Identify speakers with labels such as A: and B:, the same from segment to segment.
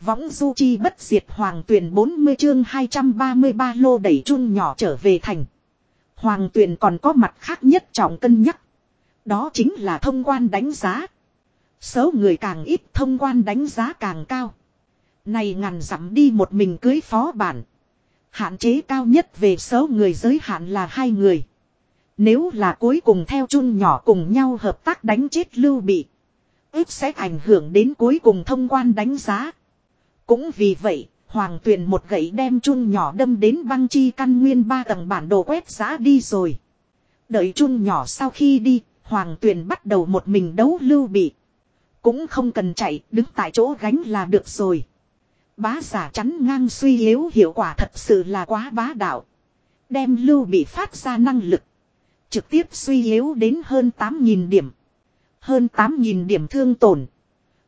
A: Võng du chi bất diệt hoàng tuyển 40 chương 233 lô đẩy chun nhỏ trở về thành. Hoàng tuyển còn có mặt khác nhất trọng cân nhắc. Đó chính là thông quan đánh giá. Số người càng ít thông quan đánh giá càng cao. Này ngàn dặm đi một mình cưới phó bản. Hạn chế cao nhất về số người giới hạn là hai người. Nếu là cuối cùng theo chun nhỏ cùng nhau hợp tác đánh chết lưu bị. ít sẽ ảnh hưởng đến cuối cùng thông quan đánh giá. Cũng vì vậy, Hoàng Tuyền một gậy đem chun nhỏ đâm đến băng chi căn nguyên ba tầng bản đồ quét giá đi rồi. Đợi chun nhỏ sau khi đi, Hoàng Tuyền bắt đầu một mình đấu lưu bị. Cũng không cần chạy, đứng tại chỗ gánh là được rồi. Bá giả chắn ngang suy yếu hiệu quả thật sự là quá bá đạo. Đem lưu bị phát ra năng lực. Trực tiếp suy yếu đến hơn 8.000 điểm. Hơn 8.000 điểm thương tổn.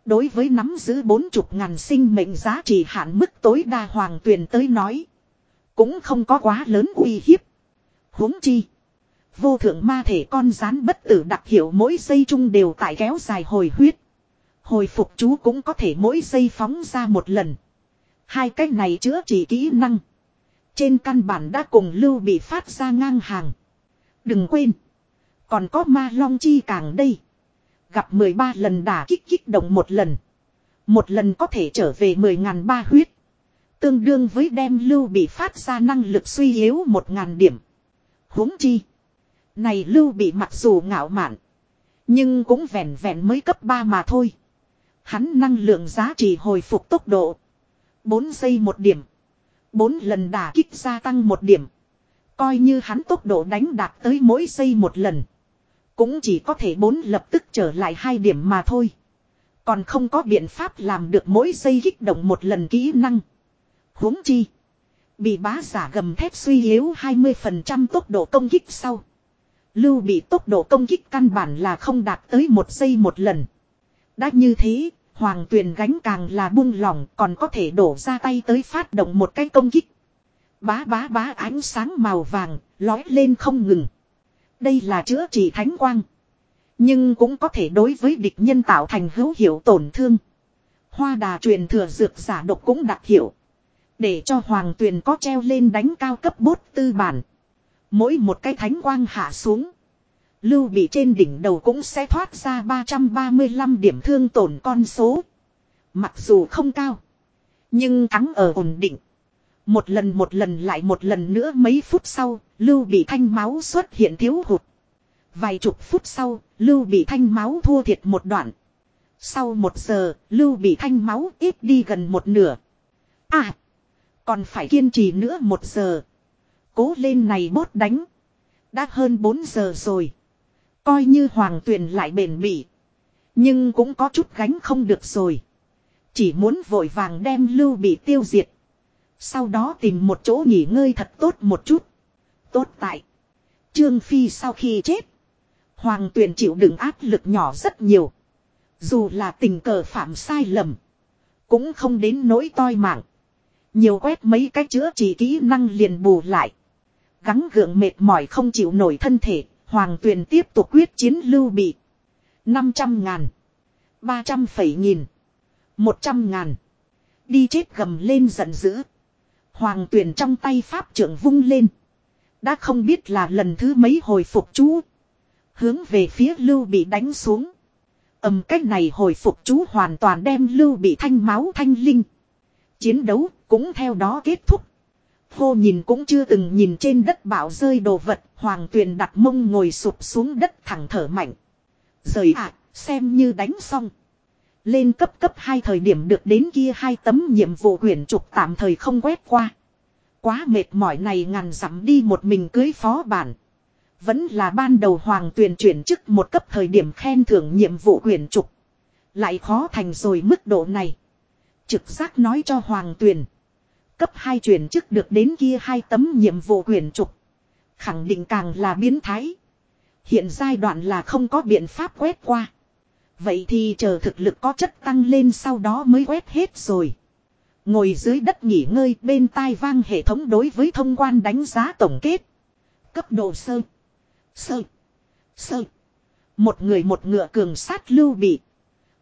A: Đối với nắm giữ bốn chục ngàn sinh mệnh giá trị hạn mức tối đa hoàng tuyền tới nói. Cũng không có quá lớn uy hiếp. huống chi. Vô thượng ma thể con rán bất tử đặc hiệu mỗi giây chung đều tại kéo dài hồi huyết. Hồi phục chú cũng có thể mỗi giây phóng ra một lần. Hai cách này chữa trị kỹ năng. Trên căn bản đã cùng lưu bị phát ra ngang hàng. Đừng quên. Còn có ma long chi càng đây. Gặp 13 lần đả kích kích động một lần. Một lần có thể trở về 10.000 ba huyết. Tương đương với đem lưu bị phát ra năng lực suy yếu 1.000 điểm. huống chi. Này lưu bị mặc dù ngạo mạn. Nhưng cũng vẹn vẹn mới cấp 3 mà thôi. Hắn năng lượng giá trị hồi phục tốc độ. 4 giây một điểm. 4 lần đả kích gia tăng một điểm. Coi như hắn tốc độ đánh đạt tới mỗi giây một lần. Cũng chỉ có thể bốn lập tức trở lại hai điểm mà thôi. Còn không có biện pháp làm được mỗi giây kích động một lần kỹ năng. huống chi. Bị bá giả gầm thép suy yếu 20% tốc độ công kích sau. Lưu bị tốc độ công kích căn bản là không đạt tới một giây một lần. Đã như thế, hoàng tuyền gánh càng là buông lỏng còn có thể đổ ra tay tới phát động một cái công kích. Bá bá bá ánh sáng màu vàng, lói lên không ngừng. Đây là chữa trị thánh quang. Nhưng cũng có thể đối với địch nhân tạo thành hữu hiệu tổn thương. Hoa đà truyền thừa dược giả độc cũng đặc hiệu. Để cho hoàng tuyền có treo lên đánh cao cấp bốt tư bản. Mỗi một cái thánh quang hạ xuống. Lưu bị trên đỉnh đầu cũng sẽ thoát ra 335 điểm thương tổn con số. Mặc dù không cao. Nhưng thắng ở ổn định. Một lần một lần lại một lần nữa mấy phút sau, Lưu bị thanh máu xuất hiện thiếu hụt. Vài chục phút sau, Lưu bị thanh máu thua thiệt một đoạn. Sau một giờ, Lưu bị thanh máu ít đi gần một nửa. À! Còn phải kiên trì nữa một giờ. Cố lên này bốt đánh. Đã hơn 4 giờ rồi. Coi như hoàng tuyền lại bền bỉ. Nhưng cũng có chút gánh không được rồi. Chỉ muốn vội vàng đem lưu bị tiêu diệt. Sau đó tìm một chỗ nghỉ ngơi thật tốt một chút. Tốt tại. Trương Phi sau khi chết. Hoàng tuyền chịu đựng áp lực nhỏ rất nhiều. Dù là tình cờ phạm sai lầm. Cũng không đến nỗi toi mạng. Nhiều quét mấy cái chữa trị kỹ năng liền bù lại. Gắng gượng mệt mỏi không chịu nổi thân thể. Hoàng tuyền tiếp tục quyết chiến lưu bị. 500 ngàn. 300 phẩy nghìn. 100 ngàn. Đi chết gầm lên giận dữ. Hoàng tuyền trong tay pháp trưởng vung lên. Đã không biết là lần thứ mấy hồi phục chú. Hướng về phía lưu bị đánh xuống. ầm cách này hồi phục chú hoàn toàn đem lưu bị thanh máu thanh linh. Chiến đấu cũng theo đó kết thúc. Hô nhìn cũng chưa từng nhìn trên đất bạo rơi đồ vật. Hoàng tuyền đặt mông ngồi sụp xuống đất thẳng thở mạnh. Rời ạ, xem như đánh xong. Lên cấp cấp hai thời điểm được đến kia hai tấm nhiệm vụ quyển trục tạm thời không quét qua. Quá mệt mỏi này ngàn dặm đi một mình cưới phó bản. Vẫn là ban đầu hoàng tuyền chuyển chức một cấp thời điểm khen thưởng nhiệm vụ quyển trục. Lại khó thành rồi mức độ này. Trực giác nói cho hoàng tuyền. Cấp hai chuyển chức được đến kia hai tấm nhiệm vụ quyển trục. Khẳng định càng là biến thái. Hiện giai đoạn là không có biện pháp quét qua. Vậy thì chờ thực lực có chất tăng lên sau đó mới quét hết rồi. Ngồi dưới đất nghỉ ngơi bên tai vang hệ thống đối với thông quan đánh giá tổng kết. Cấp độ sơ. Sơ. Sơ. Một người một ngựa cường sát lưu bị.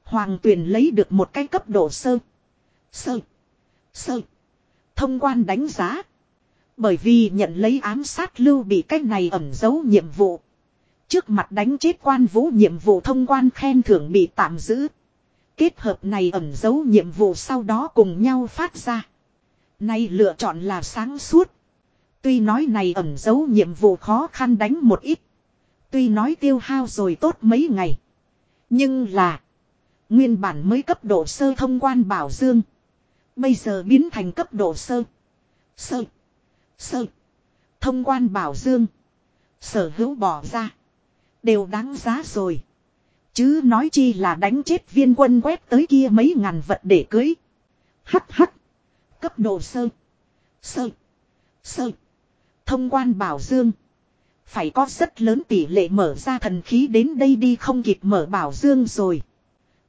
A: Hoàng tuyển lấy được một cái cấp độ sơ. Sơ. Sơ. Thông quan đánh giá. Bởi vì nhận lấy ám sát lưu bị cách này ẩn giấu nhiệm vụ. Trước mặt đánh chết quan vũ nhiệm vụ thông quan khen thưởng bị tạm giữ. Kết hợp này ẩn giấu nhiệm vụ sau đó cùng nhau phát ra. Nay lựa chọn là sáng suốt. Tuy nói này ẩn giấu nhiệm vụ khó khăn đánh một ít. Tuy nói tiêu hao rồi tốt mấy ngày. Nhưng là. Nguyên bản mới cấp độ sơ thông quan bảo dương. Bây giờ biến thành cấp độ sơ. Sơ. Sơ. Thông quan bảo dương. Sở hữu bỏ ra. Đều đáng giá rồi. Chứ nói chi là đánh chết viên quân quét tới kia mấy ngàn vật để cưới. Hắc hắc. Cấp độ sơ. Sơ. Sơ. Thông quan bảo dương. Phải có rất lớn tỷ lệ mở ra thần khí đến đây đi không kịp mở bảo dương rồi.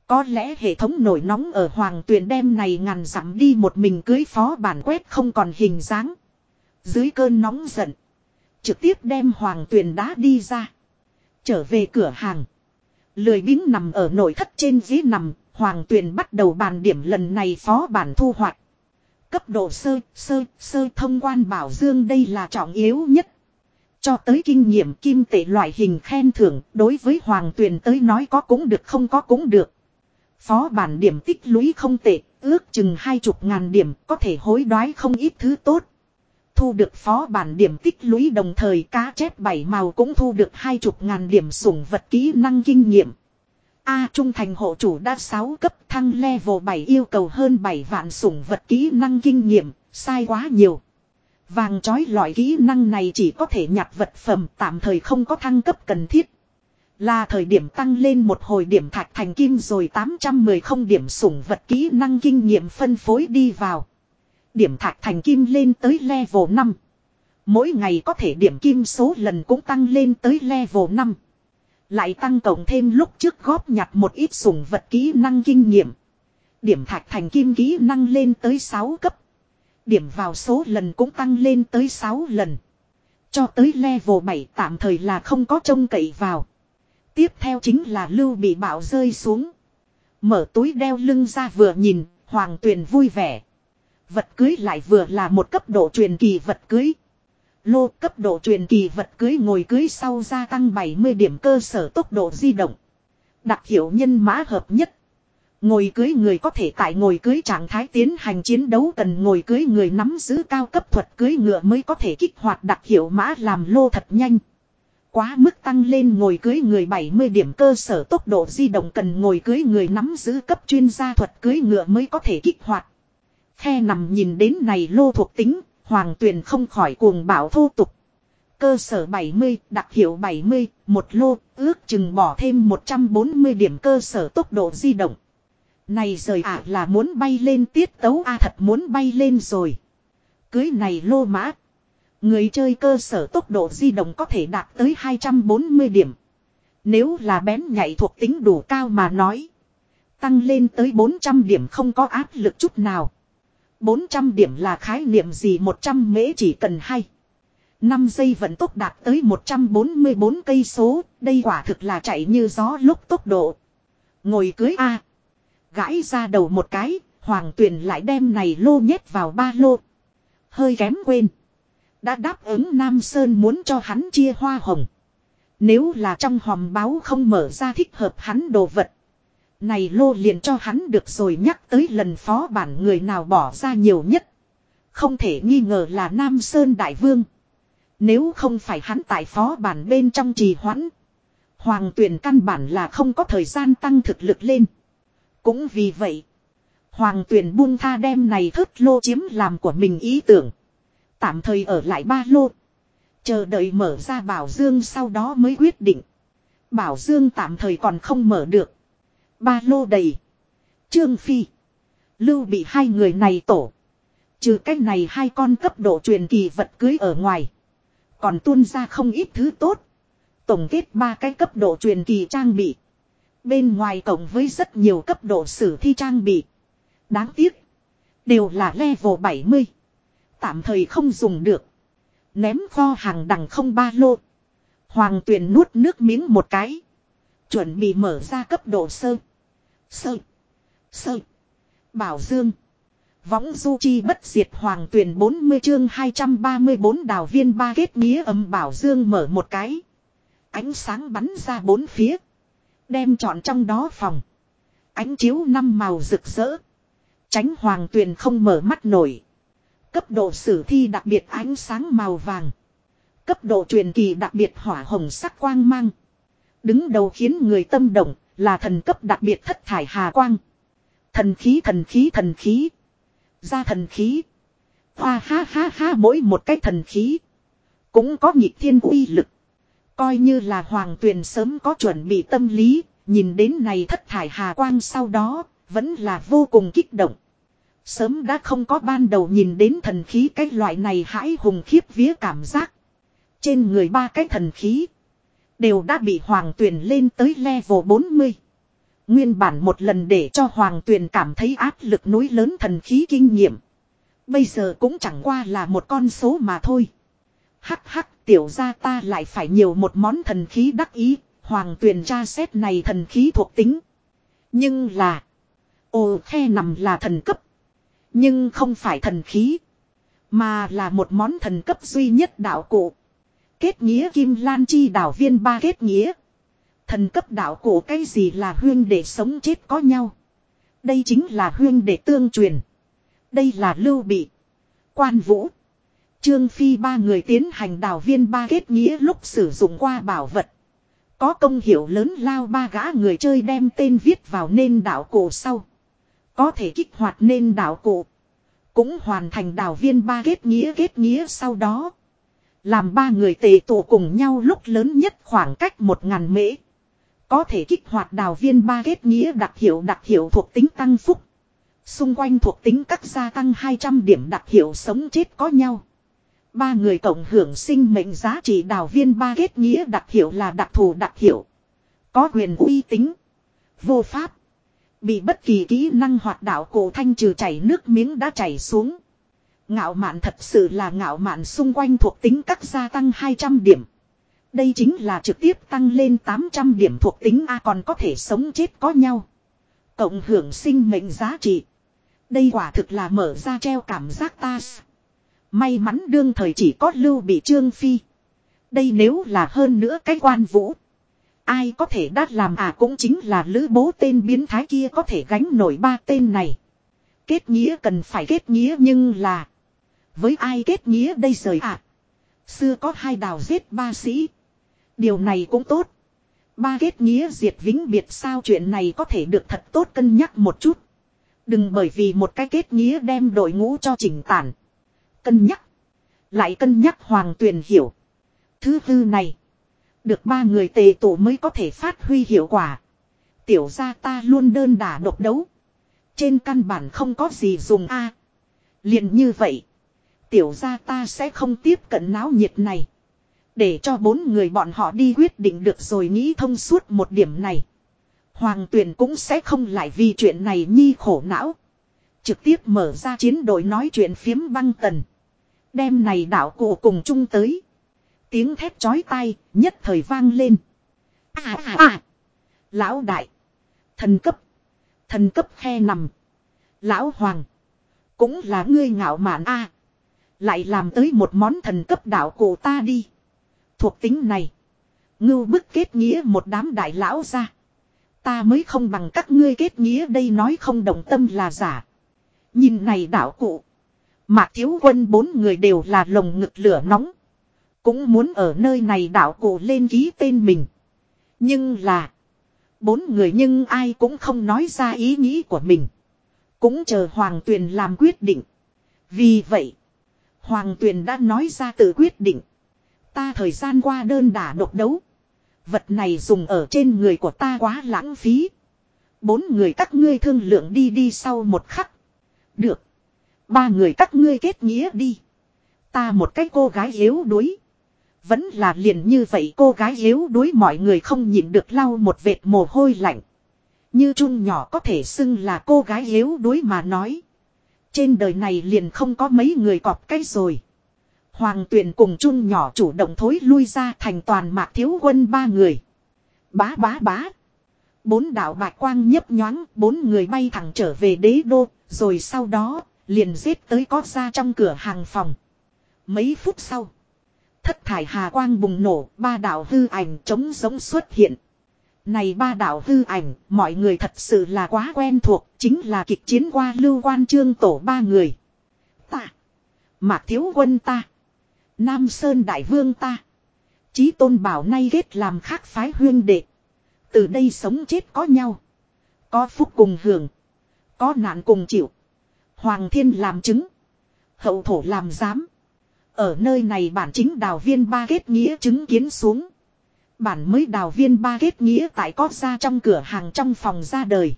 A: Có lẽ hệ thống nổi nóng ở hoàng tuyền đem này ngàn dặm đi một mình cưới phó bản quét không còn hình dáng. Dưới cơn nóng giận. Trực tiếp đem hoàng tuyền đá đi ra. Trở về cửa hàng. Lười biếng nằm ở nội thất trên ghế nằm. Hoàng tuyền bắt đầu bàn điểm lần này phó bản thu hoạch. Cấp độ sơ, sơ, sơ thông quan bảo dương đây là trọng yếu nhất. Cho tới kinh nghiệm kim tệ loại hình khen thưởng đối với hoàng tuyền tới nói có cũng được không có cũng được. Phó bản điểm tích lũy không tệ, ước chừng hai chục ngàn điểm có thể hối đoái không ít thứ tốt. Thu được phó bản điểm tích lũy đồng thời cá chép bảy màu cũng thu được hai chục ngàn điểm sủng vật kỹ năng kinh nghiệm. A trung thành hộ chủ đã 6 cấp thăng level 7 yêu cầu hơn 7 vạn sủng vật kỹ năng kinh nghiệm, sai quá nhiều. Vàng chói loại kỹ năng này chỉ có thể nhặt vật phẩm tạm thời không có thăng cấp cần thiết. Là thời điểm tăng lên một hồi điểm thạch thành kim rồi 810 không điểm sủng vật kỹ năng kinh nghiệm phân phối đi vào. Điểm thạch thành kim lên tới level 5. Mỗi ngày có thể điểm kim số lần cũng tăng lên tới level 5. Lại tăng cộng thêm lúc trước góp nhặt một ít sủng vật kỹ năng kinh nghiệm. Điểm thạch thành kim kỹ năng lên tới 6 cấp. Điểm vào số lần cũng tăng lên tới 6 lần. Cho tới level 7 tạm thời là không có trông cậy vào. Tiếp theo chính là lưu bị bạo rơi xuống. Mở túi đeo lưng ra vừa nhìn, hoàng tuyền vui vẻ. Vật cưới lại vừa là một cấp độ truyền kỳ vật cưới. Lô cấp độ truyền kỳ vật cưới ngồi cưới sau gia tăng 70 điểm cơ sở tốc độ di động. Đặc hiệu nhân mã hợp nhất. Ngồi cưới người có thể tại ngồi cưới trạng thái tiến hành chiến đấu cần ngồi cưới người nắm giữ cao cấp thuật cưới ngựa mới có thể kích hoạt đặc hiệu mã làm lô thật nhanh. Quá mức tăng lên ngồi cưới người 70 điểm cơ sở tốc độ di động cần ngồi cưới người nắm giữ cấp chuyên gia thuật cưới ngựa mới có thể kích hoạt. Khe nằm nhìn đến này lô thuộc tính, hoàng tuyền không khỏi cuồng bảo thô tục. Cơ sở 70, đặc hiệu 70, một lô, ước chừng bỏ thêm 140 điểm cơ sở tốc độ di động. Này rời ạ à là muốn bay lên tiết tấu a à thật muốn bay lên rồi. Cưới này lô mã. Người chơi cơ sở tốc độ di động có thể đạt tới 240 điểm. Nếu là bén nhạy thuộc tính đủ cao mà nói. Tăng lên tới 400 điểm không có áp lực chút nào. 400 điểm là khái niệm gì 100 mễ chỉ cần hay. 5 giây vận tốc đạt tới 144 cây số, đây quả thực là chạy như gió lúc tốc độ. Ngồi cưới A. Gãi ra đầu một cái, hoàng tuyền lại đem này lô nhét vào ba lô. Hơi kém quên. Đã đáp ứng Nam Sơn muốn cho hắn chia hoa hồng. Nếu là trong hòm báo không mở ra thích hợp hắn đồ vật. Này lô liền cho hắn được rồi nhắc tới lần phó bản người nào bỏ ra nhiều nhất. Không thể nghi ngờ là Nam Sơn Đại Vương. Nếu không phải hắn tại phó bản bên trong trì hoãn. Hoàng tuyển căn bản là không có thời gian tăng thực lực lên. Cũng vì vậy. Hoàng tuyển buông tha đem này thất lô chiếm làm của mình ý tưởng. Tạm thời ở lại ba lô. Chờ đợi mở ra bảo dương sau đó mới quyết định. Bảo dương tạm thời còn không mở được. Ba lô đầy. Trương Phi. Lưu bị hai người này tổ. Trừ cách này hai con cấp độ truyền kỳ vật cưới ở ngoài. Còn tuôn ra không ít thứ tốt. Tổng kết ba cái cấp độ truyền kỳ trang bị. Bên ngoài cộng với rất nhiều cấp độ sử thi trang bị. Đáng tiếc. Đều là level 70. Tạm thời không dùng được. Ném kho hàng đằng không ba lô. Hoàng tuyền nuốt nước miếng một cái. Chuẩn bị mở ra cấp độ sơ. Sơ. Sơ. Bảo dương. Võng du chi bất diệt hoàng tuyển 40 chương 234 đào viên ba kết nghĩa âm bảo dương mở một cái. Ánh sáng bắn ra bốn phía. Đem chọn trong đó phòng. Ánh chiếu năm màu rực rỡ. Tránh hoàng tuyền không mở mắt nổi. Cấp độ sử thi đặc biệt ánh sáng màu vàng. Cấp độ truyền kỳ đặc biệt hỏa hồng sắc quang mang. Đứng đầu khiến người tâm động là thần cấp đặc biệt thất thải hà quang. Thần khí thần khí thần khí. Ra thần khí. Hoa, ha ha ha, mỗi một cái thần khí. Cũng có nhịp thiên uy lực. Coi như là hoàng tuyền sớm có chuẩn bị tâm lý. Nhìn đến này thất thải hà quang sau đó. Vẫn là vô cùng kích động. Sớm đã không có ban đầu nhìn đến thần khí cái loại này hãi hùng khiếp vía cảm giác. Trên người ba cái thần khí. Đều đã bị hoàng tuyền lên tới level 40. Nguyên bản một lần để cho Hoàng Tuyền cảm thấy áp lực núi lớn thần khí kinh nghiệm. Bây giờ cũng chẳng qua là một con số mà thôi. Hắc hắc, tiểu ra ta lại phải nhiều một món thần khí đắc ý. Hoàng Tuyền tra xét này thần khí thuộc tính. Nhưng là. Ồ, khe nằm là thần cấp. Nhưng không phải thần khí. Mà là một món thần cấp duy nhất đạo cụ. Kết nghĩa Kim Lan Chi đảo viên ba kết nghĩa. Thần cấp đạo cổ cái gì là huyên để sống chết có nhau. Đây chính là huyên để tương truyền. Đây là lưu bị. Quan vũ. Trương Phi ba người tiến hành đảo viên ba kết nghĩa lúc sử dụng qua bảo vật. Có công hiệu lớn lao ba gã người chơi đem tên viết vào nên đạo cổ sau. Có thể kích hoạt nên đạo cổ. Cũng hoàn thành đảo viên ba kết nghĩa kết nghĩa sau đó. Làm ba người tề tụ cùng nhau lúc lớn nhất khoảng cách một ngàn mễ. Có thể kích hoạt đào viên ba kết nghĩa đặc hiệu đặc hiệu thuộc tính tăng phúc. Xung quanh thuộc tính các gia tăng 200 điểm đặc hiệu sống chết có nhau. Ba người cộng hưởng sinh mệnh giá trị đào viên ba kết nghĩa đặc hiệu là đặc thù đặc hiệu. Có quyền uy tín. Vô pháp. Bị bất kỳ kỹ năng hoạt đạo cổ thanh trừ chảy nước miếng đã chảy xuống. Ngạo mạn thật sự là ngạo mạn xung quanh thuộc tính các gia tăng 200 điểm. Đây chính là trực tiếp tăng lên 800 điểm thuộc tính A còn có thể sống chết có nhau. Cộng hưởng sinh mệnh giá trị. Đây quả thực là mở ra treo cảm giác ta. May mắn đương thời chỉ có lưu bị trương phi. Đây nếu là hơn nữa cái quan vũ. Ai có thể đắt làm à cũng chính là lữ bố tên biến thái kia có thể gánh nổi ba tên này. Kết nghĩa cần phải kết nghĩa nhưng là. Với ai kết nghĩa đây rời à. Xưa có hai đào giết ba sĩ. Điều này cũng tốt. Ba kết nghĩa diệt vĩnh biệt sao chuyện này có thể được thật tốt cân nhắc một chút. Đừng bởi vì một cái kết nghĩa đem đội ngũ cho chỉnh tản. Cân nhắc. Lại cân nhắc hoàng tuyền hiểu. Thứ tư này. Được ba người tề tổ mới có thể phát huy hiệu quả. Tiểu gia ta luôn đơn đả độc đấu. Trên căn bản không có gì dùng a liền như vậy. Tiểu ra ta sẽ không tiếp cận náo nhiệt này. Để cho bốn người bọn họ đi quyết định được rồi nghĩ thông suốt một điểm này. Hoàng tuyển cũng sẽ không lại vì chuyện này nhi khổ não. Trực tiếp mở ra chiến đội nói chuyện phiếm băng tần. Đêm này đảo cụ cùng chung tới. Tiếng thép chói tai, nhất thời vang lên. À à à. Lão đại. Thần cấp. Thần cấp khe nằm. Lão hoàng. Cũng là ngươi ngạo mạn a lại làm tới một món thần cấp đạo cụ ta đi. Thuộc tính này. Ngưu bức kết nghĩa một đám đại lão ra. Ta mới không bằng các ngươi kết nghĩa đây nói không đồng tâm là giả. Nhìn này đạo cụ. Mạc thiếu quân bốn người đều là lồng ngực lửa nóng. Cũng muốn ở nơi này đạo cụ lên ký tên mình. Nhưng là. Bốn người nhưng ai cũng không nói ra ý nghĩ của mình. Cũng chờ Hoàng Tuyền làm quyết định. Vì vậy. Hoàng Tuyền đã nói ra tự quyết định. Ta thời gian qua đơn đả độc đấu. Vật này dùng ở trên người của ta quá lãng phí. Bốn người các ngươi thương lượng đi đi sau một khắc. Được. Ba người các ngươi kết nghĩa đi. Ta một cái cô gái yếu đuối. Vẫn là liền như vậy cô gái yếu đuối mọi người không nhịn được lau một vệt mồ hôi lạnh. Như trung nhỏ có thể xưng là cô gái yếu đuối mà nói. Trên đời này liền không có mấy người cọp cái rồi. Hoàng tuyển cùng chung nhỏ chủ động thối lui ra thành toàn mạc thiếu quân ba người. Bá bá bá. Bốn đạo bạch quang nhấp nhoáng, bốn người bay thẳng trở về đế đô, rồi sau đó, Liền giết tới có ra trong cửa hàng phòng. Mấy phút sau. Thất thải hà quang bùng nổ, ba đạo hư ảnh trống giống xuất hiện. Này ba đạo hư ảnh, mọi người thật sự là quá quen thuộc, chính là kịch chiến qua lưu quan trương tổ ba người. Ta, Mạc Thiếu Quân ta, Nam Sơn Đại Vương ta, Chí Tôn Bảo nay ghét làm khác phái huyên đệ. Từ đây sống chết có nhau, có phúc cùng hưởng, có nạn cùng chịu. Hoàng Thiên làm chứng, hậu thổ làm giám. Ở nơi này bản chính đào viên ba kết nghĩa chứng kiến xuống. Bản mới đào viên ba kết nghĩa tại có ra trong cửa hàng trong phòng ra đời.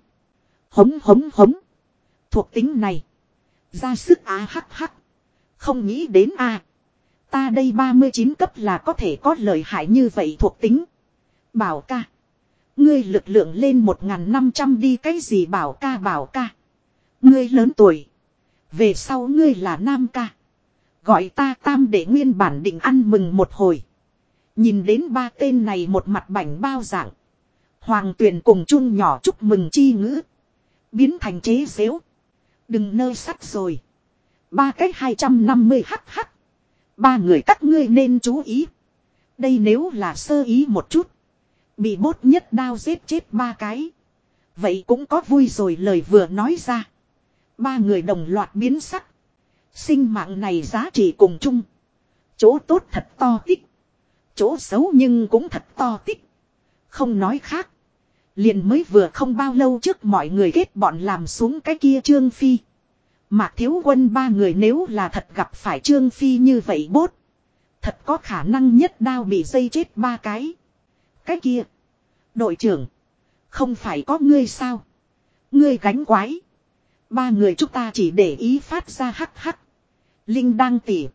A: Hống hống hống. Thuộc tính này. Ra sức á hắc hắc. Không nghĩ đến a Ta đây 39 cấp là có thể có lợi hại như vậy thuộc tính. Bảo ca. Ngươi lực lượng lên 1.500 đi cái gì bảo ca bảo ca. Ngươi lớn tuổi. Về sau ngươi là nam ca. Gọi ta tam để nguyên bản định ăn mừng một hồi. Nhìn đến ba tên này một mặt bảnh bao dạng. Hoàng tuyển cùng chung nhỏ chúc mừng chi ngữ. Biến thành chế xếu. Đừng nơi sắc rồi. Ba cái 250 hắc hắc. Ba người các ngươi nên chú ý. Đây nếu là sơ ý một chút. Bị bốt nhất đao giết chết ba cái. Vậy cũng có vui rồi lời vừa nói ra. Ba người đồng loạt biến sắc. Sinh mạng này giá trị cùng chung. Chỗ tốt thật to tích. Chỗ xấu nhưng cũng thật to tích. Không nói khác. Liền mới vừa không bao lâu trước mọi người kết bọn làm xuống cái kia Trương Phi. Mạc thiếu quân ba người nếu là thật gặp phải Trương Phi như vậy bốt. Thật có khả năng nhất đao bị dây chết ba cái. Cái kia. Đội trưởng. Không phải có ngươi sao. Ngươi gánh quái. Ba người chúng ta chỉ để ý phát ra hắc hắc. Linh đang tỉ.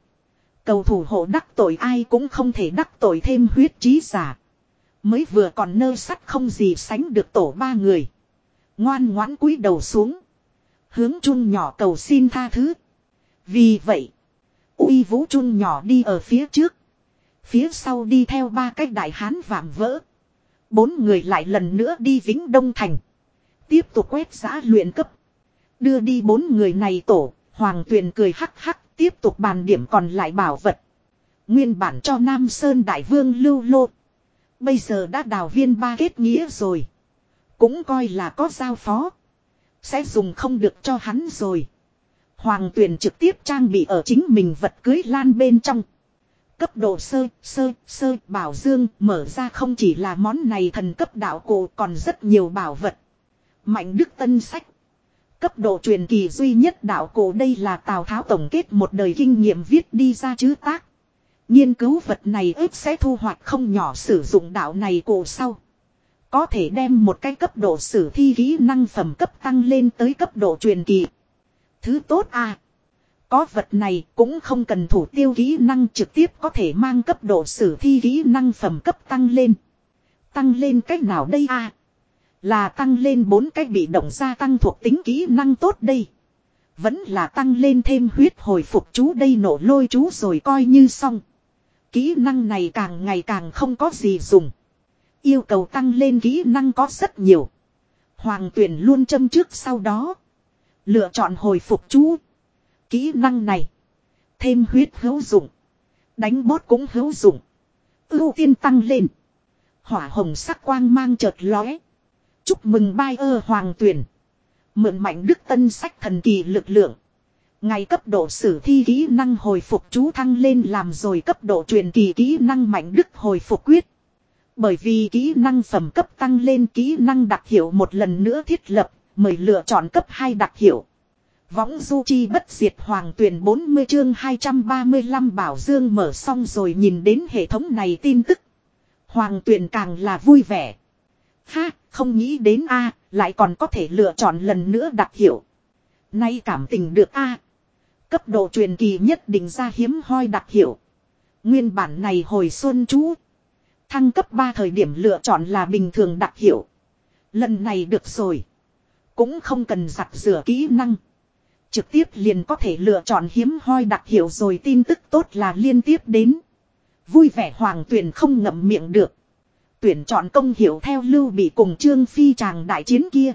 A: Cầu thủ hộ đắc tội ai cũng không thể đắc tội thêm huyết trí giả. Mới vừa còn nơ sắt không gì sánh được tổ ba người. Ngoan ngoãn cúi đầu xuống. Hướng chung nhỏ cầu xin tha thứ. Vì vậy. uy vũ chung nhỏ đi ở phía trước. Phía sau đi theo ba cái đại hán vạm vỡ. Bốn người lại lần nữa đi Vĩnh Đông Thành. Tiếp tục quét giã luyện cấp. Đưa đi bốn người này tổ. Hoàng tuyền cười hắc hắc tiếp tục bàn điểm còn lại bảo vật. Nguyên bản cho Nam Sơn Đại Vương lưu lộ. Bây giờ đã đào viên ba kết nghĩa rồi. Cũng coi là có giao phó. Sẽ dùng không được cho hắn rồi. Hoàng tuyển trực tiếp trang bị ở chính mình vật cưới lan bên trong. Cấp độ sơ, sơ, sơ, bảo dương mở ra không chỉ là món này thần cấp đạo cổ còn rất nhiều bảo vật. Mạnh đức tân sách. Cấp độ truyền kỳ duy nhất đạo cổ đây là Tào Tháo tổng kết một đời kinh nghiệm viết đi ra chứ tác. Nghiên cứu vật này ước sẽ thu hoạch không nhỏ sử dụng đạo này cổ sau. Có thể đem một cái cấp độ sử thi kỹ năng phẩm cấp tăng lên tới cấp độ truyền kỳ. Thứ tốt à. Có vật này cũng không cần thủ tiêu kỹ năng trực tiếp có thể mang cấp độ sử thi kỹ năng phẩm cấp tăng lên. Tăng lên cách nào đây à? Là tăng lên bốn cái bị động gia tăng thuộc tính kỹ năng tốt đây. Vẫn là tăng lên thêm huyết hồi phục chú đây nổ lôi chú rồi coi như xong. Kỹ năng này càng ngày càng không có gì dùng. Yêu cầu tăng lên kỹ năng có rất nhiều. Hoàng tuyển luôn châm trước sau đó. Lựa chọn hồi phục chú. Kỹ năng này. Thêm huyết hữu dụng. Đánh bốt cũng hữu dụng. Ưu tiên tăng lên. Hỏa hồng sắc quang mang chợt lóe. Chúc mừng bai ơ hoàng tuyển. Mượn mạnh đức tân sách thần kỳ lực lượng. Ngày cấp độ sử thi kỹ năng hồi phục chú thăng lên làm rồi cấp độ truyền kỳ kỹ năng mạnh đức hồi phục quyết. Bởi vì kỹ năng phẩm cấp tăng lên kỹ năng đặc hiệu một lần nữa thiết lập, mời lựa chọn cấp 2 đặc hiệu. Võng du chi bất diệt hoàng tuyển 40 chương 235 bảo dương mở xong rồi nhìn đến hệ thống này tin tức. Hoàng tuyển càng là vui vẻ. Ha, không nghĩ đến a, lại còn có thể lựa chọn lần nữa đặc hiệu. Nay cảm tình được a Cấp độ truyền kỳ nhất định ra hiếm hoi đặc hiệu. Nguyên bản này hồi xuân chú. Thăng cấp 3 thời điểm lựa chọn là bình thường đặc hiệu. Lần này được rồi. Cũng không cần giặt rửa kỹ năng. Trực tiếp liền có thể lựa chọn hiếm hoi đặc hiệu rồi tin tức tốt là liên tiếp đến. Vui vẻ hoàng tuyển không ngậm miệng được. Tuyển chọn công hiệu theo lưu bị cùng Trương Phi chàng đại chiến kia.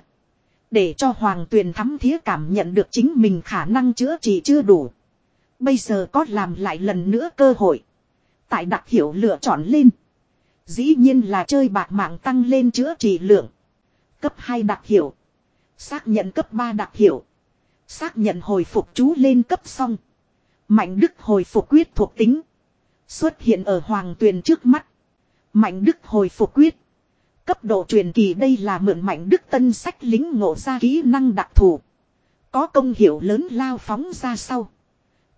A: Để cho Hoàng Tuyền thắm thía cảm nhận được chính mình khả năng chữa trị chưa đủ. Bây giờ có làm lại lần nữa cơ hội. Tại đặc hiệu lựa chọn lên. Dĩ nhiên là chơi bạc mạng tăng lên chữa trị lượng. Cấp 2 đặc hiệu. Xác nhận cấp 3 đặc hiệu. Xác nhận hồi phục chú lên cấp xong. Mạnh đức hồi phục quyết thuộc tính. Xuất hiện ở hoàng tuyền trước mắt. Mạnh đức hồi phục quyết. Cấp độ truyền kỳ đây là mượn mạnh đức tân sách lính ngộ ra kỹ năng đặc thù. Có công hiệu lớn lao phóng ra sau.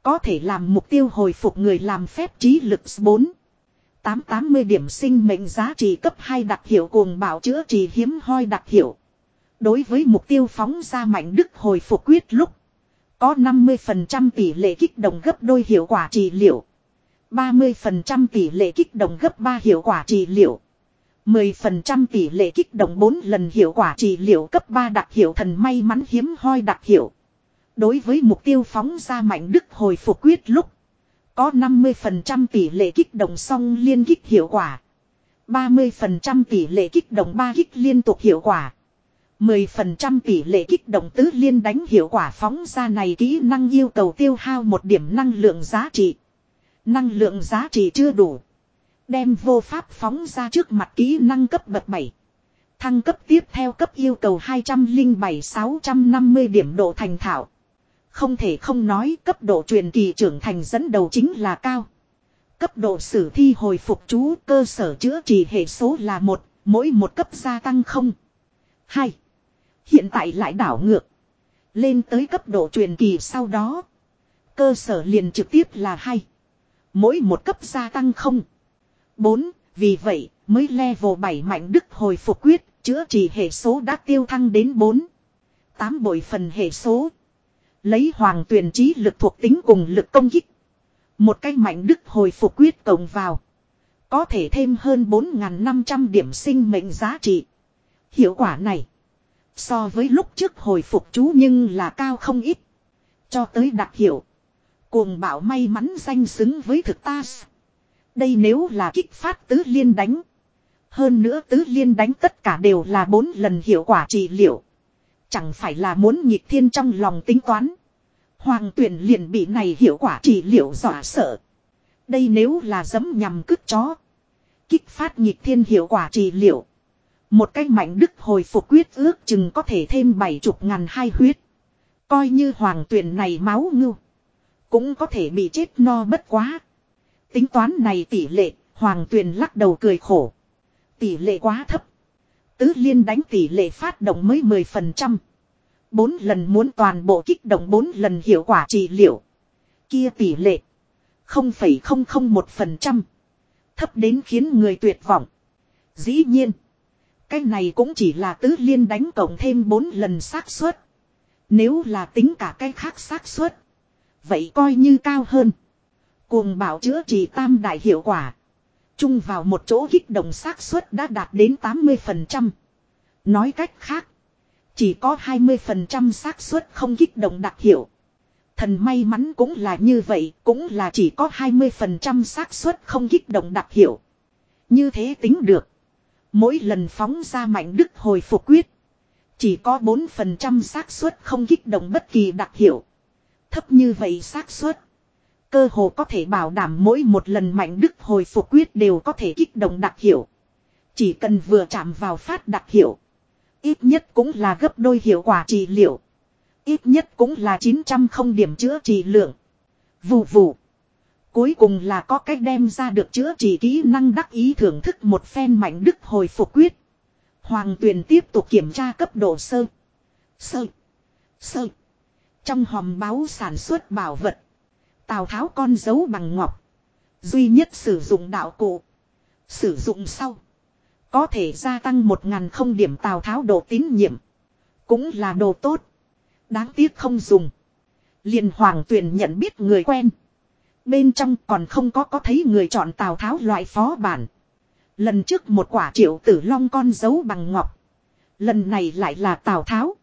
A: Có thể làm mục tiêu hồi phục người làm phép trí lực 4. 880 điểm sinh mệnh giá trị cấp 2 đặc hiệu cuồng bảo chữa trị hiếm hoi đặc hiệu. Đối với mục tiêu phóng ra mạnh đức hồi phục quyết lúc. Có 50% tỷ lệ kích động gấp đôi hiệu quả trị liệu. 30% tỷ lệ kích động gấp 3 hiệu quả trị liệu. 10% tỷ lệ kích động 4 lần hiệu quả trị liệu cấp 3 đặc hiệu thần may mắn hiếm hoi đặc hiệu. Đối với mục tiêu phóng ra mạnh đức hồi phục quyết lúc. Có 50% tỷ lệ kích động song liên kích hiệu quả. 30% tỷ lệ kích động 3 kích liên tục hiệu quả. 10% tỷ lệ kích động tứ liên đánh hiệu quả phóng ra này kỹ năng yêu cầu tiêu hao một điểm năng lượng giá trị. Năng lượng giá trị chưa đủ. Đem vô pháp phóng ra trước mặt kỹ năng cấp bậc 7. Thăng cấp tiếp theo cấp yêu cầu 207-650 điểm độ thành thạo. Không thể không nói cấp độ truyền kỳ trưởng thành dẫn đầu chính là cao. Cấp độ sử thi hồi phục chú cơ sở chữa trị hệ số là một, mỗi một cấp gia tăng không. hai Hiện tại lại đảo ngược. Lên tới cấp độ truyền kỳ sau đó. Cơ sở liền trực tiếp là hai Mỗi một cấp gia tăng không. bốn, Vì vậy, mới level 7 mạnh đức hồi phục quyết, chữa trị hệ số đã tiêu thăng đến 4. 8 bội phần hệ số. Lấy hoàng tuyển trí lực thuộc tính cùng lực công kích. Một cái mạnh đức hồi phục quyết cộng vào. Có thể thêm hơn 4.500 điểm sinh mệnh giá trị. Hiệu quả này. So với lúc trước hồi phục chú nhưng là cao không ít. Cho tới đặc hiệu. Cuồng bảo may mắn danh xứng với thực ta. Đây nếu là kích phát tứ liên đánh. Hơn nữa tứ liên đánh tất cả đều là bốn lần hiệu quả trị liệu. Chẳng phải là muốn nhịp thiên trong lòng tính toán. Hoàng tuyển liền bị này hiệu quả trị liệu dọa sợ. Đây nếu là dấm nhằm cướp chó. Kích phát nhịp thiên hiệu quả trị liệu. Một cái mạnh đức hồi phục quyết ước chừng có thể thêm bảy chục ngàn hai huyết. Coi như hoàng tuyển này máu ngưu. Cũng có thể bị chết no bất quá. Tính toán này tỷ lệ, hoàng tuyền lắc đầu cười khổ. Tỷ lệ quá thấp. Tứ liên đánh tỷ lệ phát động mới 10%. Bốn lần muốn toàn bộ kích động bốn lần hiệu quả trị liệu. Kia tỷ lệ. 0,001%. Thấp đến khiến người tuyệt vọng. Dĩ nhiên. Cái này cũng chỉ là tứ liên đánh cộng thêm 4 lần xác suất. Nếu là tính cả cái khác xác suất. Vậy coi như cao hơn. Cuồng bảo chữa trị tam đại hiệu quả. Chung vào một chỗ kích động xác suất đã đạt đến 80%. Nói cách khác. Chỉ có 20% xác suất không kích động đặc hiệu. Thần may mắn cũng là như vậy, cũng là chỉ có 20% xác suất không kích động đặc hiệu. Như thế tính được. Mỗi lần phóng ra mạnh đức hồi phục quyết. Chỉ có 4% xác suất không kích động bất kỳ đặc hiệu. Thấp như vậy xác suất. Cơ hồ có thể bảo đảm mỗi một lần mạnh đức hồi phục quyết đều có thể kích động đặc hiệu. Chỉ cần vừa chạm vào phát đặc hiệu. Ít nhất cũng là gấp đôi hiệu quả trị liệu. Ít nhất cũng là 900 không điểm chữa trị lượng. Vù vù. Cuối cùng là có cách đem ra được chữa trị kỹ năng đắc ý thưởng thức một phen mạnh đức hồi phục quyết. Hoàng tuyền tiếp tục kiểm tra cấp độ sơ. Sơ. Sơ. Trong hòm báo sản xuất bảo vật. Tào tháo con dấu bằng ngọc. Duy nhất sử dụng đạo cụ. Sử dụng sau. Có thể gia tăng một ngàn không điểm Tào Tháo độ tín nhiệm. Cũng là đồ tốt. Đáng tiếc không dùng. liền hoàng tuyển nhận biết người quen. Bên trong còn không có có thấy người chọn Tào Tháo loại phó bản. Lần trước một quả triệu tử long con dấu bằng ngọc. Lần này lại là Tào Tháo.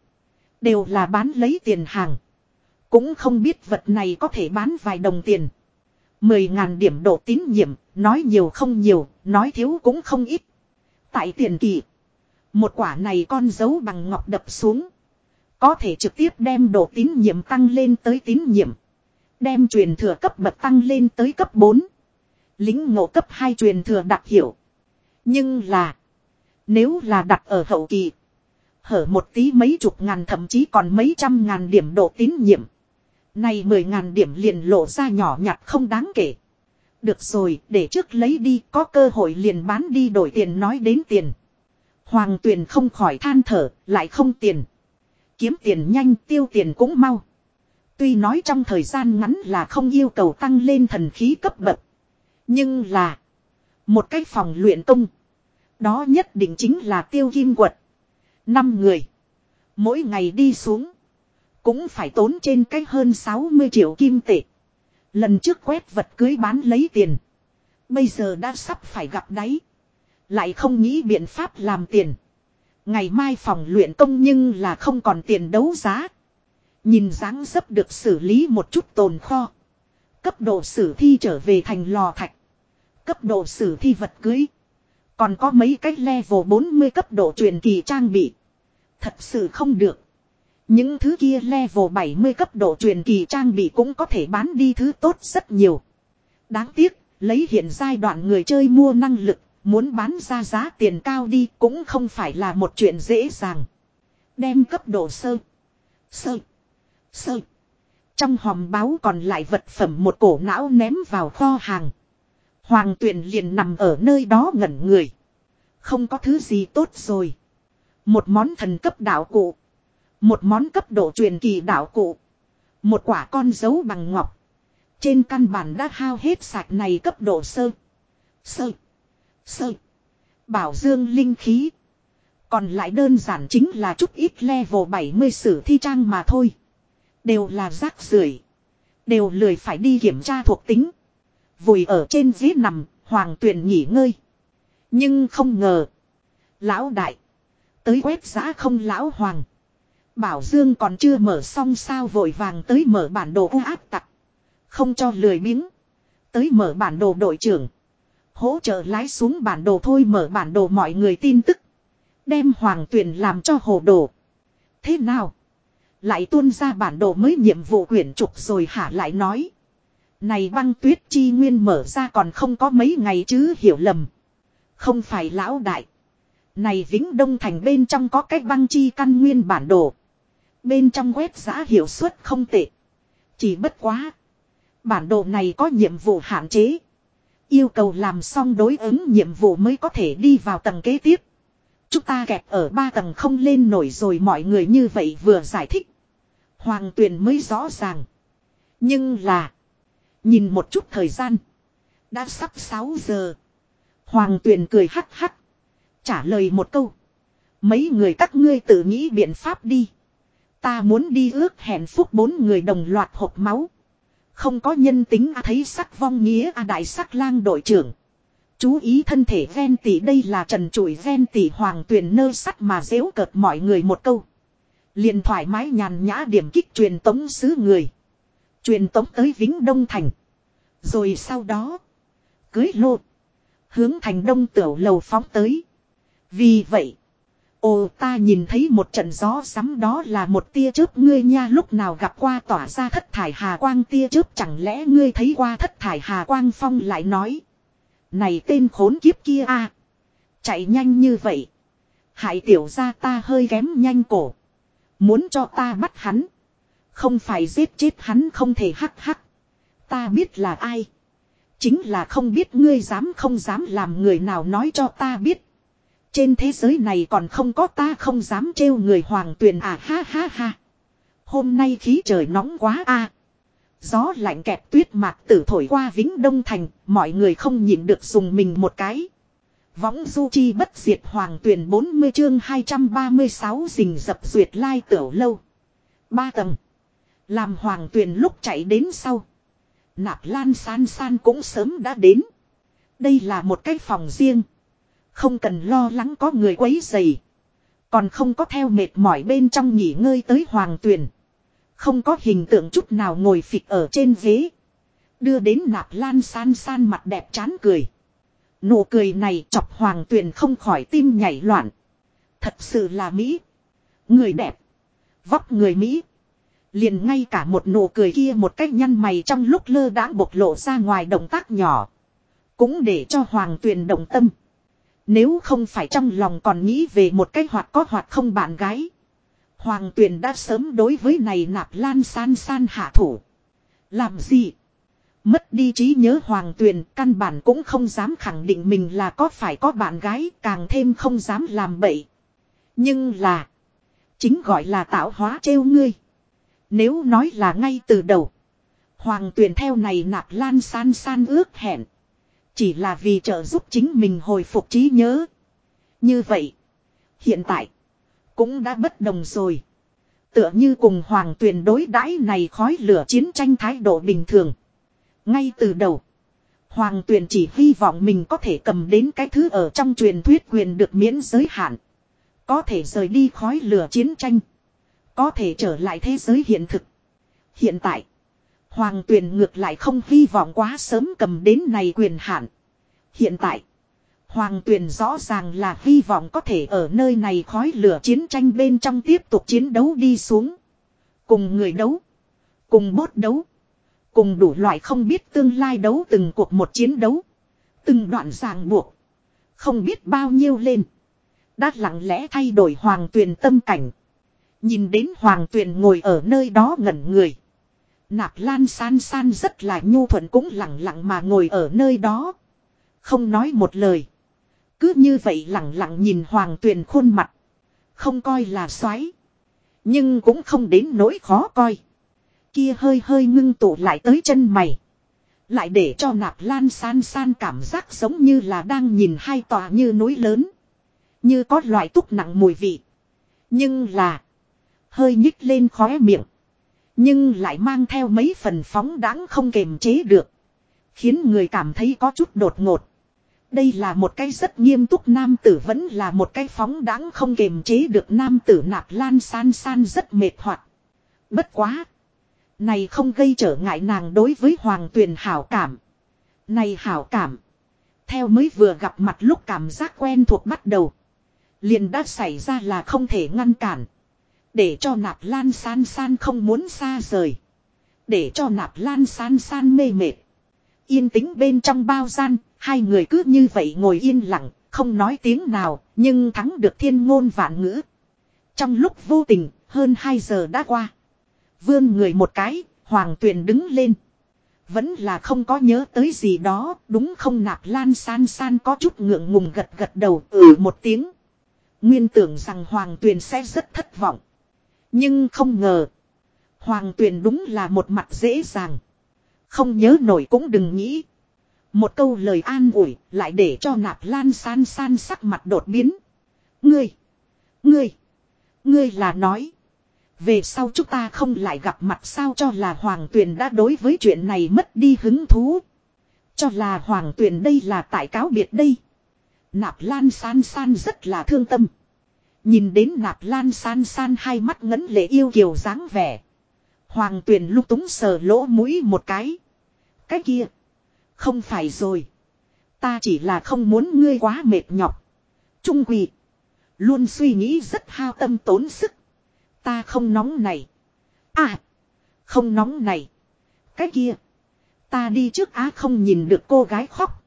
A: Đều là bán lấy tiền hàng. Cũng không biết vật này có thể bán vài đồng tiền. Mười ngàn điểm độ tín nhiệm, nói nhiều không nhiều, nói thiếu cũng không ít. Tại tiền kỳ. Một quả này con dấu bằng ngọc đập xuống. Có thể trực tiếp đem độ tín nhiệm tăng lên tới tín nhiệm. Đem truyền thừa cấp bậc tăng lên tới cấp 4. Lính ngộ cấp 2 truyền thừa đặc hiểu. Nhưng là. Nếu là đặt ở hậu kỳ. Hở một tí mấy chục ngàn thậm chí còn mấy trăm ngàn điểm độ tín nhiệm. Này mười ngàn điểm liền lộ ra nhỏ nhặt không đáng kể. Được rồi, để trước lấy đi, có cơ hội liền bán đi đổi tiền nói đến tiền. Hoàng tuyền không khỏi than thở, lại không tiền. Kiếm tiền nhanh, tiêu tiền cũng mau. Tuy nói trong thời gian ngắn là không yêu cầu tăng lên thần khí cấp bậc. Nhưng là một cái phòng luyện công. Đó nhất định chính là tiêu kim quật. Năm người. Mỗi ngày đi xuống. Cũng phải tốn trên cái hơn 60 triệu kim tệ. Lần trước quét vật cưới bán lấy tiền. Bây giờ đã sắp phải gặp đáy. Lại không nghĩ biện pháp làm tiền. Ngày mai phòng luyện công nhưng là không còn tiền đấu giá. Nhìn dáng dấp được xử lý một chút tồn kho. Cấp độ sử thi trở về thành lò thạch. Cấp độ sử thi vật cưới. Còn có mấy cái level 40 cấp độ truyền kỳ trang bị. Thật sự không được. Những thứ kia level 70 cấp độ truyền kỳ trang bị cũng có thể bán đi thứ tốt rất nhiều. Đáng tiếc, lấy hiện giai đoạn người chơi mua năng lực, muốn bán ra giá tiền cao đi cũng không phải là một chuyện dễ dàng. Đem cấp độ sơ, sơ, sơ. Trong hòm báo còn lại vật phẩm một cổ não ném vào kho hàng. Hoàng tuyển liền nằm ở nơi đó ngẩn người. Không có thứ gì tốt rồi. Một món thần cấp đạo cụ. Một món cấp độ truyền kỳ đạo cụ. Một quả con dấu bằng ngọc. Trên căn bản đã hao hết sạch này cấp độ sơ. Sơ. Sơ. Bảo dương linh khí. Còn lại đơn giản chính là chút ít level 70 sử thi trang mà thôi. Đều là rác rưởi Đều lười phải đi kiểm tra thuộc tính. Vùi ở trên ghế nằm, hoàng tuyền nghỉ ngơi. Nhưng không ngờ. Lão đại. Tới quét giã không lão hoàng. Bảo Dương còn chưa mở xong sao vội vàng tới mở bản đồ u áp tặc. Không cho lười biếng. Tới mở bản đồ đội trưởng. Hỗ trợ lái xuống bản đồ thôi mở bản đồ mọi người tin tức. Đem hoàng tuyển làm cho hồ đồ. Thế nào? Lại tuôn ra bản đồ mới nhiệm vụ quyển trục rồi hả lại nói. Này băng tuyết chi nguyên mở ra còn không có mấy ngày chứ hiểu lầm. Không phải lão đại. Này Vĩnh Đông Thành bên trong có cái băng chi căn nguyên bản đồ. Bên trong web giã hiệu suất không tệ. Chỉ bất quá. Bản đồ này có nhiệm vụ hạn chế. Yêu cầu làm xong đối ứng nhiệm vụ mới có thể đi vào tầng kế tiếp. Chúng ta kẹt ở ba tầng không lên nổi rồi mọi người như vậy vừa giải thích. Hoàng tuyền mới rõ ràng. Nhưng là. Nhìn một chút thời gian. Đã sắp 6 giờ. Hoàng tuyền cười hắc hắc. Trả lời một câu. Mấy người các ngươi tự nghĩ biện pháp đi. Ta muốn đi ước hẹn phúc bốn người đồng loạt hộp máu. Không có nhân tính à thấy sắc vong nghĩa à đại sắc lang đội trưởng. Chú ý thân thể ven tỷ, đây là trần trụi ven tỷ hoàng tuyền nơ sắt mà dễu cợt mọi người một câu. liền thoải mái nhàn nhã điểm kích truyền tống xứ người. Truyền tống tới Vĩnh Đông Thành. Rồi sau đó. Cưới lô. Hướng thành đông tiểu lầu phóng tới. Vì vậy. Ồ, ta nhìn thấy một trận gió sắm đó là một tia chớp ngươi nha, lúc nào gặp qua tỏa ra thất thải hà quang tia chớp chẳng lẽ ngươi thấy qua thất thải hà quang phong lại nói. Này tên khốn kiếp kia a, Chạy nhanh như vậy. Hại tiểu ra ta hơi kém nhanh cổ. Muốn cho ta bắt hắn. Không phải giết chết hắn không thể hắc hắc. Ta biết là ai. Chính là không biết, ngươi dám không dám làm người nào nói cho ta biết. Trên thế giới này còn không có ta không dám trêu người hoàng tuyền à ha ha ha. Hôm nay khí trời nóng quá a. Gió lạnh kẹp tuyết mạc tử thổi qua vĩnh đông thành, mọi người không nhịn được dùng mình một cái. Võng du chi bất diệt hoàng tuyển 40 chương 236 rình dập duyệt lai tiểu lâu. Ba tầng. Làm hoàng tuyển lúc chạy đến sau. Nạp lan san san cũng sớm đã đến. Đây là một cái phòng riêng. Không cần lo lắng có người quấy dày. Còn không có theo mệt mỏi bên trong nghỉ ngơi tới hoàng tuyển. Không có hình tượng chút nào ngồi phịch ở trên ghế. Đưa đến nạp lan san san mặt đẹp chán cười. Nụ cười này chọc hoàng tuyền không khỏi tim nhảy loạn. Thật sự là Mỹ. Người đẹp. Vóc người Mỹ. Liền ngay cả một nụ cười kia một cách nhăn mày trong lúc lơ đãng bộc lộ ra ngoài động tác nhỏ. Cũng để cho Hoàng Tuyền động tâm. Nếu không phải trong lòng còn nghĩ về một cách hoạt có hoạt không bạn gái. Hoàng Tuyền đã sớm đối với này nạp lan san san hạ thủ. Làm gì? Mất đi trí nhớ Hoàng Tuyền căn bản cũng không dám khẳng định mình là có phải có bạn gái, càng thêm không dám làm bậy. Nhưng là. Chính gọi là tạo hóa trêu ngươi. Nếu nói là ngay từ đầu. Hoàng Tuyền theo này nạp lan san san ước hẹn. Chỉ là vì trợ giúp chính mình hồi phục trí nhớ. Như vậy. Hiện tại. Cũng đã bất đồng rồi. Tựa như cùng hoàng tuyền đối đãi này khói lửa chiến tranh thái độ bình thường. Ngay từ đầu. Hoàng tuyền chỉ hy vọng mình có thể cầm đến cái thứ ở trong truyền thuyết quyền được miễn giới hạn. Có thể rời đi khói lửa chiến tranh. Có thể trở lại thế giới hiện thực. Hiện tại. Hoàng tuyền ngược lại không hy vọng quá sớm cầm đến này quyền hạn. Hiện tại. Hoàng tuyền rõ ràng là hy vọng có thể ở nơi này khói lửa chiến tranh bên trong tiếp tục chiến đấu đi xuống. Cùng người đấu. Cùng bốt đấu. Cùng đủ loại không biết tương lai đấu từng cuộc một chiến đấu. Từng đoạn ràng buộc. Không biết bao nhiêu lên. Đã lặng lẽ thay đổi hoàng tuyền tâm cảnh. Nhìn đến hoàng tuyền ngồi ở nơi đó ngẩn người. Nạp lan san san rất là nhu thuận cũng lặng lặng mà ngồi ở nơi đó. Không nói một lời. Cứ như vậy lặng lặng nhìn hoàng tuyền khuôn mặt. Không coi là xoáy. Nhưng cũng không đến nỗi khó coi. Kia hơi hơi ngưng tụ lại tới chân mày. Lại để cho nạp lan san san cảm giác giống như là đang nhìn hai tòa như núi lớn. Như có loại túc nặng mùi vị. Nhưng là. Hơi nhích lên khóe miệng. Nhưng lại mang theo mấy phần phóng đáng không kềm chế được. Khiến người cảm thấy có chút đột ngột. Đây là một cái rất nghiêm túc nam tử vẫn là một cái phóng đáng không kềm chế được nam tử nạp lan san san rất mệt hoạt. Bất quá. Này không gây trở ngại nàng đối với hoàng tuyền hảo cảm. Này hảo cảm. Theo mới vừa gặp mặt lúc cảm giác quen thuộc bắt đầu. Liền đã xảy ra là không thể ngăn cản. Để cho nạp lan san san không muốn xa rời. Để cho nạp lan san san mê mệt. Yên tĩnh bên trong bao gian, hai người cứ như vậy ngồi yên lặng, không nói tiếng nào, nhưng thắng được thiên ngôn vạn ngữ. Trong lúc vô tình, hơn hai giờ đã qua. Vươn người một cái, hoàng tuyền đứng lên. Vẫn là không có nhớ tới gì đó, đúng không nạp lan san san có chút ngượng ngùng gật gật đầu ừ một tiếng. Nguyên tưởng rằng hoàng tuyền sẽ rất thất vọng. Nhưng không ngờ. Hoàng tuyền đúng là một mặt dễ dàng. Không nhớ nổi cũng đừng nghĩ. Một câu lời an ủi lại để cho nạp lan san san sắc mặt đột biến. Ngươi. Ngươi. Ngươi là nói. Về sau chúng ta không lại gặp mặt sao cho là hoàng tuyền đã đối với chuyện này mất đi hứng thú. Cho là hoàng tuyền đây là tại cáo biệt đây. Nạp lan san san rất là thương tâm. Nhìn đến nạp lan san san hai mắt ngấn lệ yêu kiều dáng vẻ. Hoàng tuyền lúc túng sờ lỗ mũi một cái. Cái kia. Không phải rồi. Ta chỉ là không muốn ngươi quá mệt nhọc. Trung quỷ. Luôn suy nghĩ rất hao tâm tốn sức. Ta không nóng này. À. Không nóng này. Cái kia. Ta đi trước á không nhìn được cô gái khóc.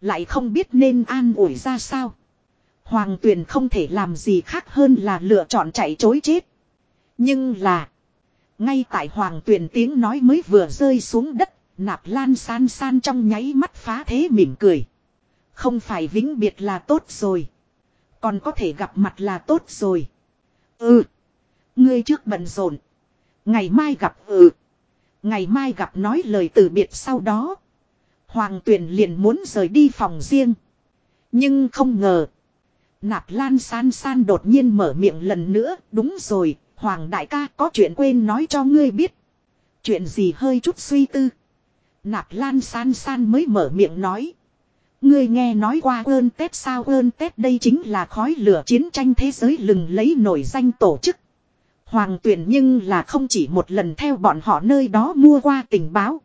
A: Lại không biết nên an ủi ra sao. Hoàng tuyền không thể làm gì khác hơn là lựa chọn chạy chối chết. Nhưng là. Ngay tại hoàng tuyền tiếng nói mới vừa rơi xuống đất. Nạp lan san san trong nháy mắt phá thế mỉm cười. Không phải vĩnh biệt là tốt rồi. Còn có thể gặp mặt là tốt rồi. Ừ. Ngươi trước bận rộn. Ngày mai gặp ừ. Ngày mai gặp nói lời từ biệt sau đó. Hoàng tuyền liền muốn rời đi phòng riêng. Nhưng không ngờ. Nạp lan san san đột nhiên mở miệng lần nữa. Đúng rồi. Hoàng đại ca, có chuyện quên nói cho ngươi biết. Chuyện gì hơi chút suy tư. Nạp lan san san mới mở miệng nói. Ngươi nghe nói qua ơn Tết sao ơn Tết đây chính là khói lửa chiến tranh thế giới lừng lấy nổi danh tổ chức. Hoàng tuyển nhưng là không chỉ một lần theo bọn họ nơi đó mua qua tình báo.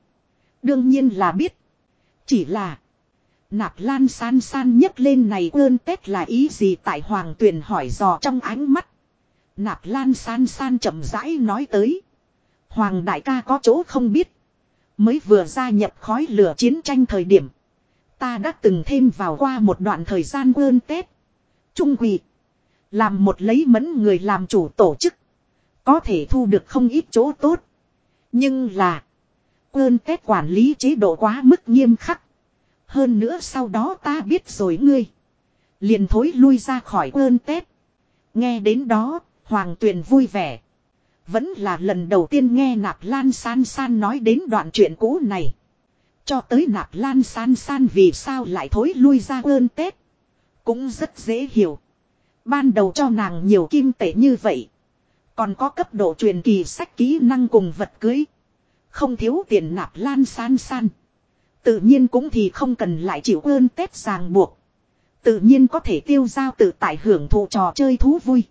A: Đương nhiên là biết. Chỉ là. Nạp lan san san nhấc lên này ơn Tết là ý gì tại hoàng tuyển hỏi dò trong ánh mắt. Nạp lan san san chậm rãi nói tới. Hoàng đại ca có chỗ không biết. Mới vừa gia nhập khói lửa chiến tranh thời điểm. Ta đã từng thêm vào qua một đoạn thời gian ơn Tết. Trung quỳ. Làm một lấy mẫn người làm chủ tổ chức. Có thể thu được không ít chỗ tốt. Nhưng là. Ơn Tết quản lý chế độ quá mức nghiêm khắc. Hơn nữa sau đó ta biết rồi ngươi. Liền thối lui ra khỏi ơn Tết. Nghe đến đó, Hoàng Tuyền vui vẻ. Vẫn là lần đầu tiên nghe Nạp Lan San San nói đến đoạn chuyện cũ này. Cho tới Nạp Lan San San vì sao lại thối lui ra ơn Tết. Cũng rất dễ hiểu. Ban đầu cho nàng nhiều kim tệ như vậy. Còn có cấp độ truyền kỳ sách kỹ năng cùng vật cưới. Không thiếu tiền Nạp Lan San San. Tự nhiên cũng thì không cần lại chịu ơn Tết ràng buộc. Tự nhiên có thể tiêu giao tự tại hưởng thụ trò chơi thú vui.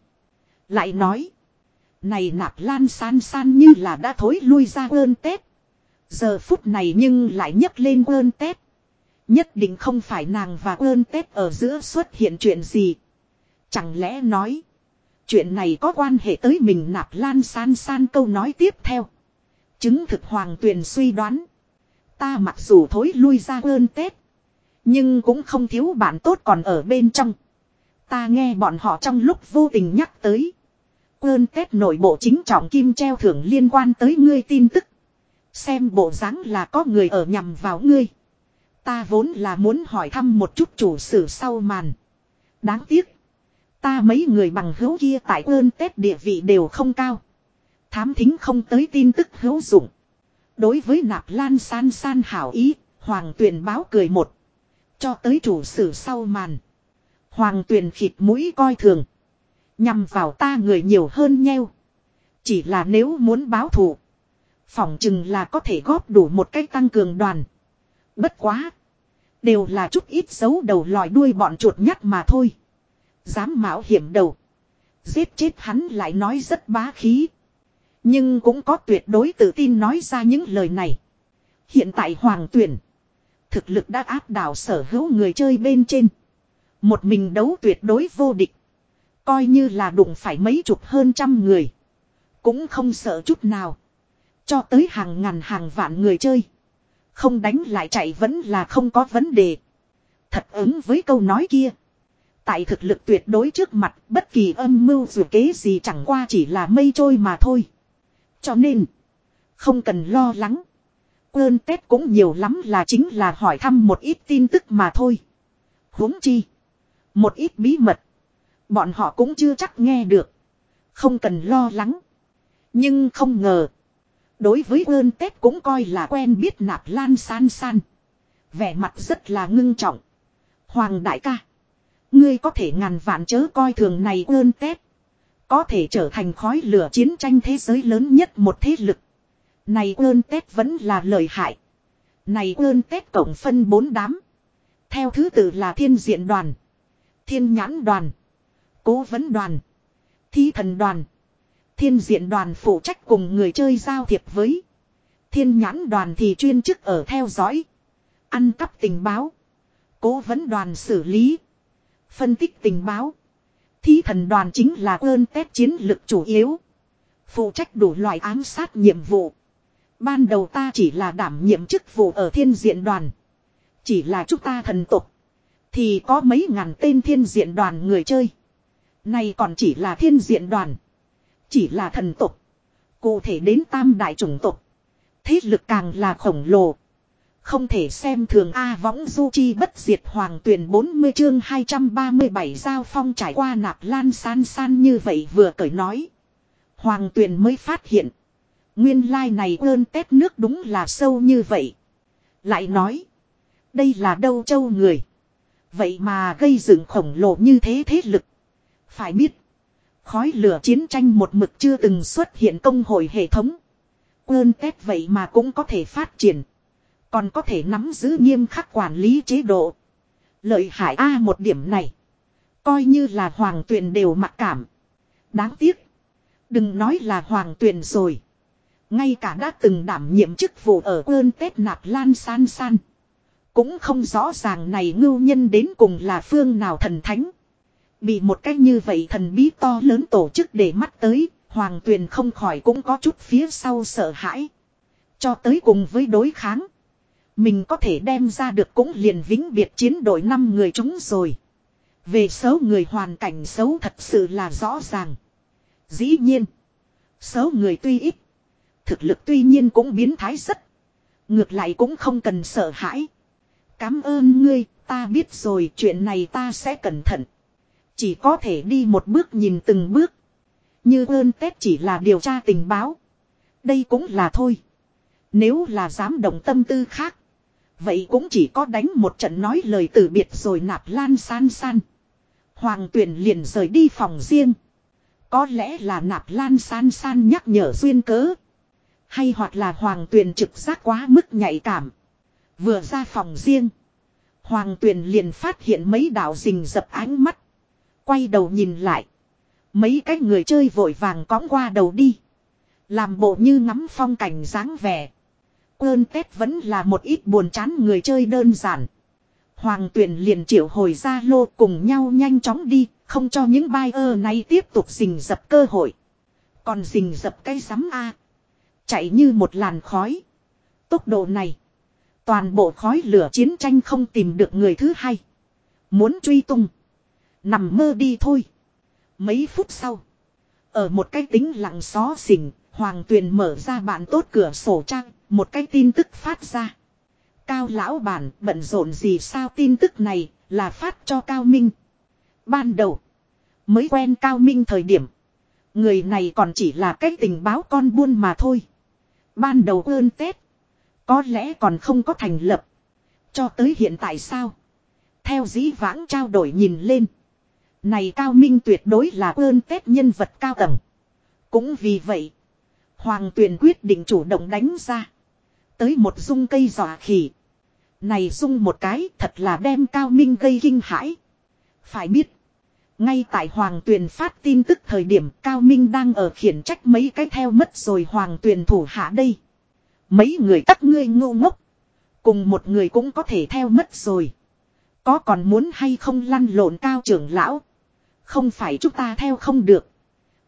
A: Lại nói. Này nạp lan san san như là đã thối lui ra ơn Tết. Giờ phút này nhưng lại nhấc lên ơn Tết. Nhất định không phải nàng và ơn Tết ở giữa xuất hiện chuyện gì. Chẳng lẽ nói. Chuyện này có quan hệ tới mình nạp lan san san câu nói tiếp theo. Chứng thực hoàng tuyền suy đoán. Ta mặc dù thối lui ra ơn Tết. Nhưng cũng không thiếu bạn tốt còn ở bên trong. Ta nghe bọn họ trong lúc vô tình nhắc tới. Ơn Tết nội bộ chính trọng kim treo thưởng liên quan tới ngươi tin tức. Xem bộ dáng là có người ở nhằm vào ngươi. Ta vốn là muốn hỏi thăm một chút chủ sử sau màn. Đáng tiếc. Ta mấy người bằng hữu kia tại ơn Tết địa vị đều không cao. Thám thính không tới tin tức hữu dụng. Đối với nạp lan san san hảo ý, Hoàng tuyền báo cười một. Cho tới chủ sử sau màn. Hoàng tuyền khịt mũi coi thường. Nhằm vào ta người nhiều hơn nheo. Chỉ là nếu muốn báo thù. Phỏng chừng là có thể góp đủ một cách tăng cường đoàn. Bất quá. Đều là chút ít dấu đầu lòi đuôi bọn chuột nhắt mà thôi. Dám mạo hiểm đầu. Giết chết hắn lại nói rất bá khí. Nhưng cũng có tuyệt đối tự tin nói ra những lời này. Hiện tại hoàng tuyển. Thực lực đã áp đảo sở hữu người chơi bên trên. Một mình đấu tuyệt đối vô địch. Coi như là đụng phải mấy chục hơn trăm người. Cũng không sợ chút nào. Cho tới hàng ngàn hàng vạn người chơi. Không đánh lại chạy vẫn là không có vấn đề. Thật ứng với câu nói kia. Tại thực lực tuyệt đối trước mặt, bất kỳ âm mưu dù kế gì chẳng qua chỉ là mây trôi mà thôi. Cho nên. Không cần lo lắng. Quên Tết cũng nhiều lắm là chính là hỏi thăm một ít tin tức mà thôi. huống chi. Một ít bí mật. Bọn họ cũng chưa chắc nghe được. Không cần lo lắng. Nhưng không ngờ. Đối với ơn Tết cũng coi là quen biết nạp lan san san. Vẻ mặt rất là ngưng trọng. Hoàng đại ca. Ngươi có thể ngàn vạn chớ coi thường này ơn Tết. Có thể trở thành khói lửa chiến tranh thế giới lớn nhất một thế lực. Này ơn Tết vẫn là lợi hại. Này ơn Tết cộng phân bốn đám. Theo thứ tự là thiên diện đoàn. Thiên nhãn đoàn. Cố vấn đoàn. Thi thần đoàn. Thiên diện đoàn phụ trách cùng người chơi giao thiệp với. Thiên nhãn đoàn thì chuyên chức ở theo dõi. Ăn cắp tình báo. Cố vấn đoàn xử lý. Phân tích tình báo thí thần đoàn chính là ơn tép chiến lực chủ yếu. Phụ trách đủ loại ám sát nhiệm vụ. Ban đầu ta chỉ là đảm nhiệm chức vụ ở thiên diện đoàn. Chỉ là chúng ta thần tục. Thì có mấy ngàn tên thiên diện đoàn người chơi. Này còn chỉ là thiên diện đoàn. Chỉ là thần tục. Cụ thể đến tam đại chủng tục. Thế lực càng là khổng lồ. Không thể xem thường A võng du chi bất diệt hoàng tuyển 40 chương 237 giao phong trải qua nạp lan san san như vậy vừa cởi nói. Hoàng tuyển mới phát hiện. Nguyên lai like này ơn tét nước đúng là sâu như vậy. Lại nói. Đây là đâu châu người. Vậy mà gây dựng khổng lồ như thế thế lực. Phải biết. Khói lửa chiến tranh một mực chưa từng xuất hiện công hội hệ thống. Ơn tét vậy mà cũng có thể phát triển. Còn có thể nắm giữ nghiêm khắc quản lý chế độ. Lợi hại A một điểm này. Coi như là hoàng tuyền đều mặc cảm. Đáng tiếc. Đừng nói là hoàng tuyền rồi. Ngay cả đã từng đảm nhiệm chức vụ ở ơn Tết Nạp Lan San San. Cũng không rõ ràng này ngưu nhân đến cùng là phương nào thần thánh. Bị một cách như vậy thần bí to lớn tổ chức để mắt tới, Hoàng Tuyền không khỏi cũng có chút phía sau sợ hãi. Cho tới cùng với đối kháng. Mình có thể đem ra được cũng liền vĩnh biệt chiến đội năm người chúng rồi. Về số người hoàn cảnh xấu thật sự là rõ ràng. Dĩ nhiên. Số người tuy ít. Thực lực tuy nhiên cũng biến thái rất. Ngược lại cũng không cần sợ hãi. cám ơn ngươi, ta biết rồi chuyện này ta sẽ cẩn thận. Chỉ có thể đi một bước nhìn từng bước. Như ơn Tết chỉ là điều tra tình báo. Đây cũng là thôi. Nếu là dám động tâm tư khác. Vậy cũng chỉ có đánh một trận nói lời từ biệt rồi nạp lan san san. Hoàng tuyển liền rời đi phòng riêng. Có lẽ là nạp lan san san nhắc nhở duyên cớ. Hay hoặc là hoàng tuyền trực giác quá mức nhạy cảm. Vừa ra phòng riêng. Hoàng tuyền liền phát hiện mấy đạo rình dập ánh mắt. Quay đầu nhìn lại. Mấy cái người chơi vội vàng cõng qua đầu đi. Làm bộ như ngắm phong cảnh dáng vẻ. Ơn Tết vẫn là một ít buồn chán người chơi đơn giản. Hoàng tuyển liền triệu hồi ra lô cùng nhau nhanh chóng đi, không cho những bai ơ này tiếp tục rình dập cơ hội. Còn rình dập cây sắm A. Chạy như một làn khói. Tốc độ này. Toàn bộ khói lửa chiến tranh không tìm được người thứ hai. Muốn truy tung. Nằm mơ đi thôi. Mấy phút sau. Ở một cái tính lặng xó xỉnh, Hoàng Tuyền mở ra bạn tốt cửa sổ trang, một cái tin tức phát ra. Cao lão bản, bận rộn gì sao tin tức này là phát cho Cao Minh. Ban đầu. Mới quen Cao Minh thời điểm. Người này còn chỉ là cái tình báo con buôn mà thôi. Ban đầu ơn Tết. Có lẽ còn không có thành lập. Cho tới hiện tại sao? Theo dĩ vãng trao đổi nhìn lên. Này Cao Minh tuyệt đối là ơn Tết nhân vật cao tầng. Cũng vì vậy. Hoàng tuyền quyết định chủ động đánh ra. Tới một dung cây giỏ khỉ. Này dung một cái thật là đem Cao Minh gây kinh hãi. Phải biết. Ngay tại Hoàng Tuyền phát tin tức thời điểm Cao Minh đang ở khiển trách mấy cái theo mất rồi Hoàng Tuyền thủ hạ đây. Mấy người các ngươi ngu ngốc. Cùng một người cũng có thể theo mất rồi. Có còn muốn hay không lăn lộn cao trưởng lão. Không phải chúng ta theo không được.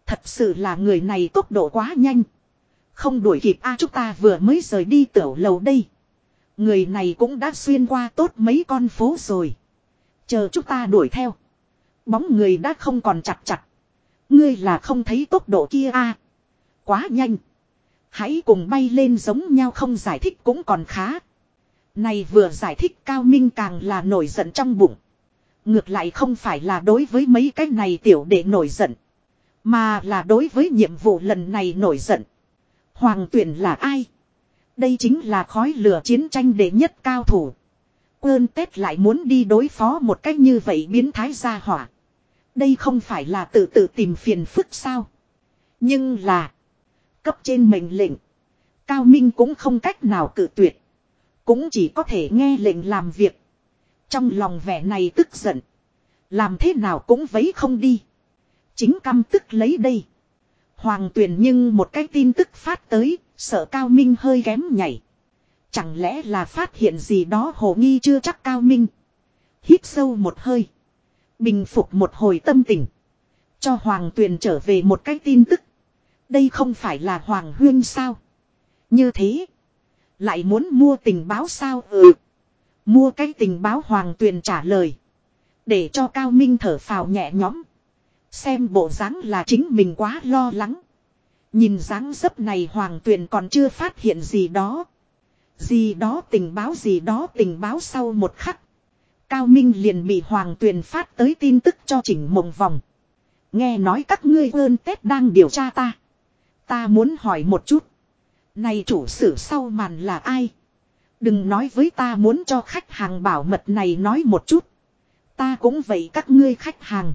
A: Thật sự là người này tốc độ quá nhanh. Không đuổi kịp a, chúng ta vừa mới rời đi tiểu lầu đây. Người này cũng đã xuyên qua tốt mấy con phố rồi. Chờ chúng ta đuổi theo. Bóng người đã không còn chặt chặt. Ngươi là không thấy tốc độ kia a Quá nhanh. Hãy cùng bay lên giống nhau không giải thích cũng còn khá. Này vừa giải thích Cao Minh càng là nổi giận trong bụng. Ngược lại không phải là đối với mấy cái này tiểu đệ nổi giận. Mà là đối với nhiệm vụ lần này nổi giận. Hoàng tuyển là ai? Đây chính là khói lửa chiến tranh đệ nhất cao thủ. Quơn Tết lại muốn đi đối phó một cách như vậy biến thái gia hỏa. Đây không phải là tự tự tìm phiền phức sao. Nhưng là. Cấp trên mệnh lệnh. Cao Minh cũng không cách nào cự tuyệt. Cũng chỉ có thể nghe lệnh làm việc. Trong lòng vẻ này tức giận. Làm thế nào cũng vấy không đi. Chính căm tức lấy đây. Hoàng tuyển nhưng một cái tin tức phát tới, sợ Cao Minh hơi kém nhảy. Chẳng lẽ là phát hiện gì đó hồ nghi chưa chắc Cao Minh. Hít sâu một hơi. Bình phục một hồi tâm tình. Cho Hoàng Tuyền trở về một cái tin tức. Đây không phải là Hoàng Huyên sao? Như thế. Lại muốn mua tình báo sao? Ừ. Mua cái tình báo Hoàng Tuyền trả lời. Để cho Cao Minh thở phào nhẹ nhõm. Xem bộ dáng là chính mình quá lo lắng. Nhìn dáng dấp này Hoàng Tuyền còn chưa phát hiện gì đó. Gì đó tình báo gì đó tình báo sau một khắc. Cao Minh liền bị Hoàng Tuyền phát tới tin tức cho chỉnh mộng vòng. Nghe nói các ngươi ơn Tết đang điều tra ta. Ta muốn hỏi một chút. Này chủ sử sau màn là ai? Đừng nói với ta muốn cho khách hàng bảo mật này nói một chút. Ta cũng vậy các ngươi khách hàng.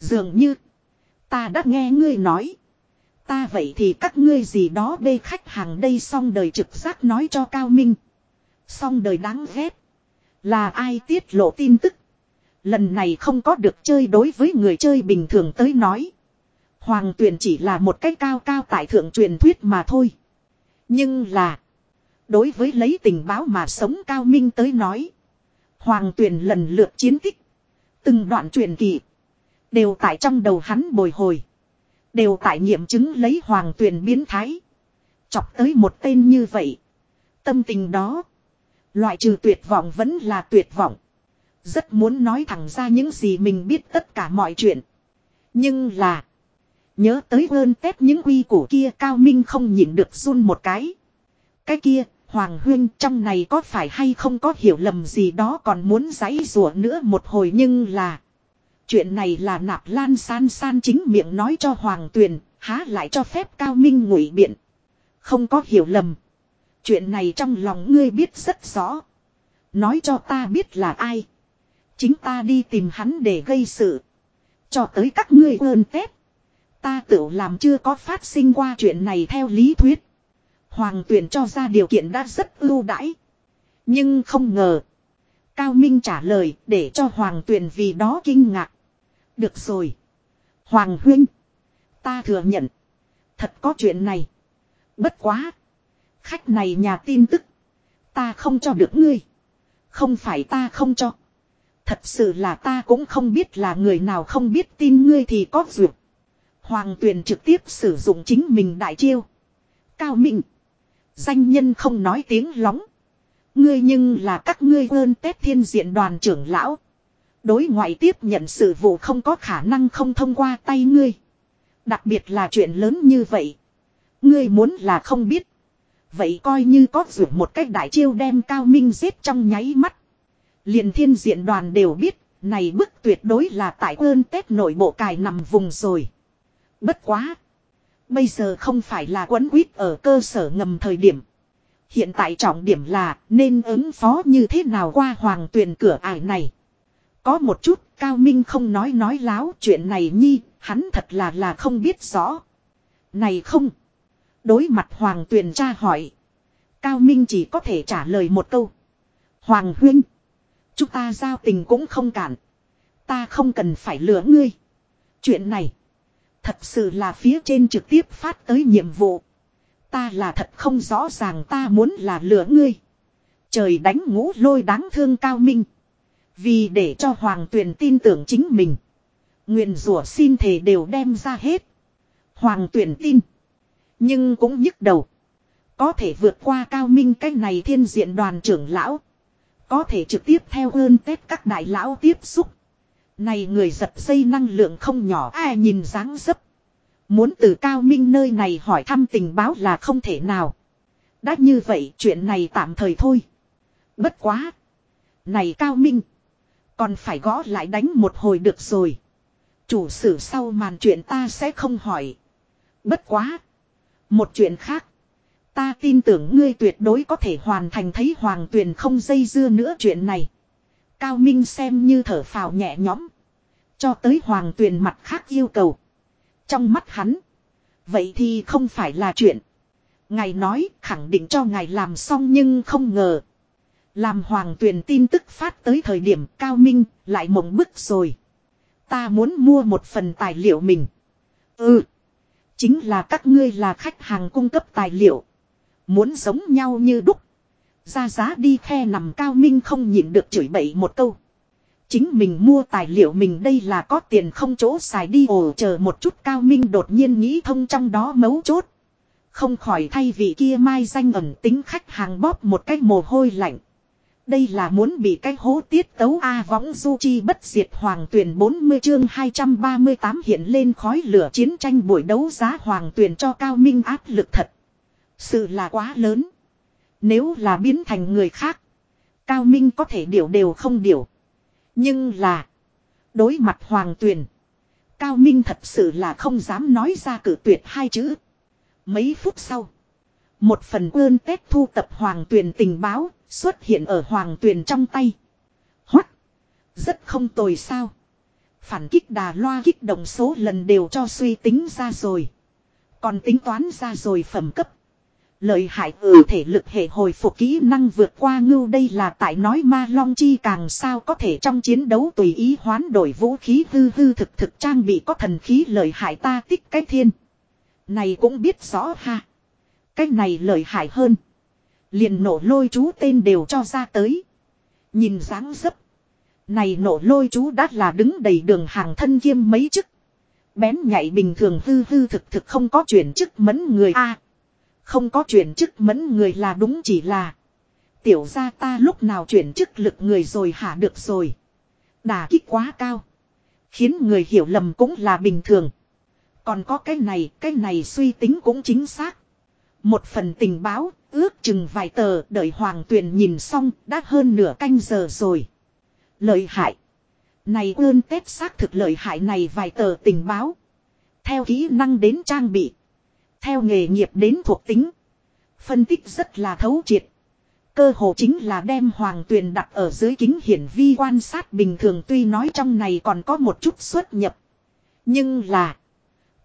A: Dường như. Ta đã nghe ngươi nói. Ta vậy thì các ngươi gì đó bê khách hàng đây xong đời trực giác nói cho Cao Minh. Xong đời đáng ghét. Là ai tiết lộ tin tức. Lần này không có được chơi đối với người chơi bình thường tới nói. Hoàng tuyền chỉ là một cái cao cao tại thượng truyền thuyết mà thôi. Nhưng là. Đối với lấy tình báo mà sống cao minh tới nói. Hoàng tuyền lần lượt chiến tích. Từng đoạn truyền kỳ. Đều tại trong đầu hắn bồi hồi. Đều tại nghiệm chứng lấy hoàng tuyền biến thái. Chọc tới một tên như vậy. Tâm tình đó. Loại trừ tuyệt vọng vẫn là tuyệt vọng. Rất muốn nói thẳng ra những gì mình biết tất cả mọi chuyện. Nhưng là. Nhớ tới ơn tết những quy củ kia cao minh không nhịn được run một cái. Cái kia, Hoàng Huyên trong này có phải hay không có hiểu lầm gì đó còn muốn giấy rủa nữa một hồi nhưng là. Chuyện này là nạp lan san san chính miệng nói cho Hoàng Tuyền, há lại cho phép cao minh ngụy biện. Không có hiểu lầm. Chuyện này trong lòng ngươi biết rất rõ. Nói cho ta biết là ai. Chính ta đi tìm hắn để gây sự. Cho tới các ngươi ơn tết. Ta tự làm chưa có phát sinh qua chuyện này theo lý thuyết. Hoàng tuyển cho ra điều kiện đã rất ưu đãi. Nhưng không ngờ. Cao Minh trả lời để cho Hoàng tuyển vì đó kinh ngạc. Được rồi. Hoàng huynh. Ta thừa nhận. Thật có chuyện này. Bất quá. Khách này nhà tin tức. Ta không cho được ngươi. Không phải ta không cho. Thật sự là ta cũng không biết là người nào không biết tin ngươi thì có duyệt. Hoàng tuyền trực tiếp sử dụng chính mình đại chiêu. Cao Minh. Danh nhân không nói tiếng lóng. Ngươi nhưng là các ngươi ơn tết thiên diện đoàn trưởng lão. Đối ngoại tiếp nhận sự vụ không có khả năng không thông qua tay ngươi. Đặc biệt là chuyện lớn như vậy. Ngươi muốn là không biết. Vậy coi như có rủ một cách đại chiêu đem cao minh giết trong nháy mắt. liền thiên diện đoàn đều biết, này bức tuyệt đối là tại ơn Tết nội bộ cài nằm vùng rồi. Bất quá. Bây giờ không phải là quấn quýt ở cơ sở ngầm thời điểm. Hiện tại trọng điểm là nên ứng phó như thế nào qua hoàng tuyển cửa ải này. Có một chút Cao Minh không nói nói láo chuyện này nhi, hắn thật là là không biết rõ. Này không. Đối mặt Hoàng Tuyền tra hỏi. Cao Minh chỉ có thể trả lời một câu. Hoàng Huynh. Chúng ta giao tình cũng không cản. Ta không cần phải lừa ngươi. Chuyện này. Thật sự là phía trên trực tiếp phát tới nhiệm vụ. Ta là thật không rõ ràng ta muốn là lừa ngươi. Trời đánh ngũ lôi đáng thương Cao Minh. Vì để cho Hoàng Tuyền tin tưởng chính mình. Nguyện rủa xin thề đều đem ra hết. Hoàng Tuyền tin. Nhưng cũng nhức đầu. Có thể vượt qua cao minh cách này thiên diện đoàn trưởng lão. Có thể trực tiếp theo ơn tết các đại lão tiếp xúc. Này người giật dây năng lượng không nhỏ, ai nhìn dáng dấp. Muốn từ cao minh nơi này hỏi thăm tình báo là không thể nào. Đã như vậy, chuyện này tạm thời thôi. Bất quá. Này cao minh. Còn phải gõ lại đánh một hồi được rồi. Chủ sử sau màn chuyện ta sẽ không hỏi. Bất quá. Một chuyện khác. Ta tin tưởng ngươi tuyệt đối có thể hoàn thành thấy hoàng tuyền không dây dưa nữa chuyện này. Cao Minh xem như thở phào nhẹ nhõm. Cho tới hoàng tuyền mặt khác yêu cầu. Trong mắt hắn. Vậy thì không phải là chuyện. Ngài nói khẳng định cho ngài làm xong nhưng không ngờ. Làm hoàng tuyền tin tức phát tới thời điểm cao minh lại mộng bức rồi. Ta muốn mua một phần tài liệu mình. Ừ. Chính là các ngươi là khách hàng cung cấp tài liệu. Muốn giống nhau như đúc. Ra giá đi khe nằm cao minh không nhịn được chửi bậy một câu. Chính mình mua tài liệu mình đây là có tiền không chỗ xài đi ồ chờ một chút cao minh đột nhiên nghĩ thông trong đó mấu chốt. Không khỏi thay vị kia mai danh ẩn tính khách hàng bóp một cái mồ hôi lạnh. Đây là muốn bị cái hố tiết tấu A võng du chi bất diệt hoàng tuyển 40 chương 238 hiện lên khói lửa chiến tranh buổi đấu giá hoàng tuyển cho cao minh áp lực thật. Sự là quá lớn. Nếu là biến thành người khác. Cao minh có thể điều đều không điều. Nhưng là. Đối mặt hoàng tuyển. Cao minh thật sự là không dám nói ra cử tuyệt hai chữ. Mấy phút sau. Một phần ơn tết thu tập hoàng tuyển tình báo Xuất hiện ở hoàng tuyền trong tay. Hoắt. Rất không tồi sao. Phản kích đà loa kích động số lần đều cho suy tính ra rồi. Còn tính toán ra rồi phẩm cấp. Lợi hại ừ thể lực hệ hồi phục kỹ năng vượt qua ngưu đây là tại nói ma long chi càng sao có thể trong chiến đấu tùy ý hoán đổi vũ khí hư hư thực thực trang bị có thần khí lợi hại ta tích cái thiên. Này cũng biết rõ ha. Cái này lợi hại hơn. Liền nổ lôi chú tên đều cho ra tới. Nhìn dáng dấp. Này nổ lôi chú đã là đứng đầy đường hàng thân kiêm mấy chức. Bén nhạy bình thường hư hư thực thực không có chuyển chức mẫn người a Không có chuyển chức mẫn người là đúng chỉ là. Tiểu ra ta lúc nào chuyển chức lực người rồi hả được rồi. Đà kích quá cao. Khiến người hiểu lầm cũng là bình thường. Còn có cái này, cái này suy tính cũng chính xác. Một phần tình báo, ước chừng vài tờ, đợi Hoàng Tuyền nhìn xong, đã hơn nửa canh giờ rồi. Lợi hại. Này ơn tết xác thực lợi hại này vài tờ tình báo. Theo kỹ năng đến trang bị. Theo nghề nghiệp đến thuộc tính. Phân tích rất là thấu triệt. Cơ hồ chính là đem hoàng tuyền đặt ở dưới kính hiển vi quan sát bình thường tuy nói trong này còn có một chút xuất nhập. Nhưng là.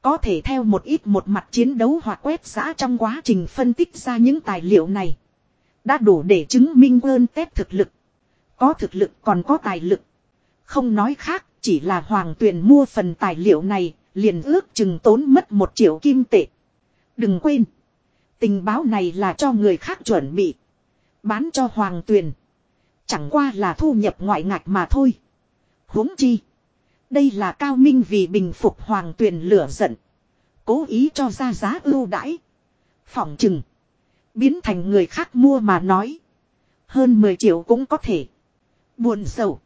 A: Có thể theo một ít một mặt chiến đấu hoặc quét giã trong quá trình phân tích ra những tài liệu này. Đã đủ để chứng minh ơn tép thực lực. Có thực lực còn có tài lực. Không nói khác, chỉ là hoàng tuyền mua phần tài liệu này, liền ước chừng tốn mất một triệu kim tệ. Đừng quên. Tình báo này là cho người khác chuẩn bị. Bán cho hoàng tuyền. Chẳng qua là thu nhập ngoại ngạch mà thôi. huống chi. Đây là cao minh vì bình phục hoàng tuyền lửa giận. Cố ý cho ra giá ưu đãi. Phỏng chừng. Biến thành người khác mua mà nói. Hơn 10 triệu cũng có thể. Buồn sầu.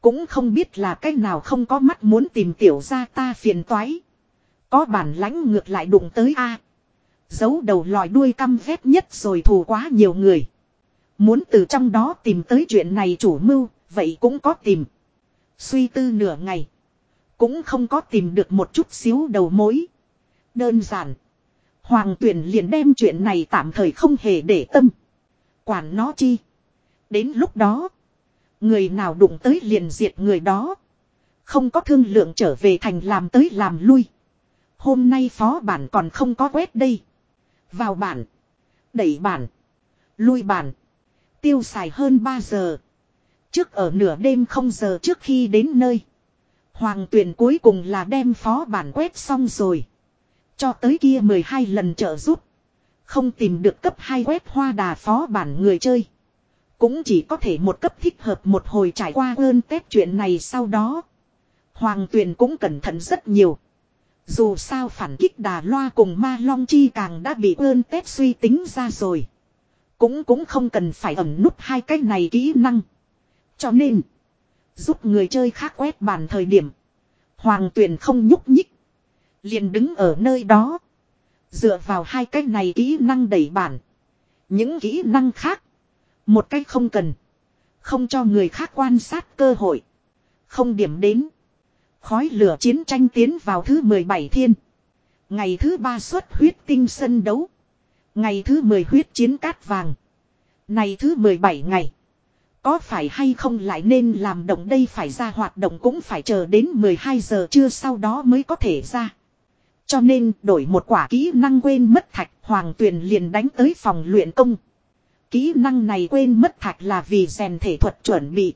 A: Cũng không biết là cách nào không có mắt muốn tìm tiểu ra ta phiền toái. Có bản lãnh ngược lại đụng tới A. Giấu đầu lòi đuôi căm ghét nhất rồi thù quá nhiều người. Muốn từ trong đó tìm tới chuyện này chủ mưu, vậy cũng có tìm. Suy tư nửa ngày. Cũng không có tìm được một chút xíu đầu mối. Đơn giản. Hoàng tuyển liền đem chuyện này tạm thời không hề để tâm. Quản nó chi. Đến lúc đó. Người nào đụng tới liền diệt người đó. Không có thương lượng trở về thành làm tới làm lui. Hôm nay phó bản còn không có quét đây. Vào bản. Đẩy bản. Lui bản. Tiêu xài hơn 3 giờ. Trước ở nửa đêm không giờ trước khi đến nơi. Hoàng tuyển cuối cùng là đem phó bản quét xong rồi. Cho tới kia 12 lần trợ giúp. Không tìm được cấp 2 quét hoa đà phó bản người chơi. Cũng chỉ có thể một cấp thích hợp một hồi trải qua ơn tết chuyện này sau đó. Hoàng tuyền cũng cẩn thận rất nhiều. Dù sao phản kích đà loa cùng ma long chi càng đã bị ơn tết suy tính ra rồi. Cũng cũng không cần phải ẩn nút hai cái này kỹ năng. Cho nên. Giúp người chơi khác quét bàn thời điểm. Hoàng tuyền không nhúc nhích. Liền đứng ở nơi đó. Dựa vào hai cái này kỹ năng đẩy bản. Những kỹ năng khác. Một cách không cần. Không cho người khác quan sát cơ hội. Không điểm đến. Khói lửa chiến tranh tiến vào thứ 17 thiên. Ngày thứ ba xuất huyết tinh sân đấu. Ngày thứ 10 huyết chiến cát vàng. Này thứ 17 ngày. Có phải hay không lại nên làm động đây phải ra hoạt động cũng phải chờ đến 12 giờ trưa sau đó mới có thể ra. Cho nên đổi một quả kỹ năng quên mất thạch hoàng tuyền liền đánh tới phòng luyện công. Kỹ năng này quên mất thạch là vì rèn thể thuật chuẩn bị.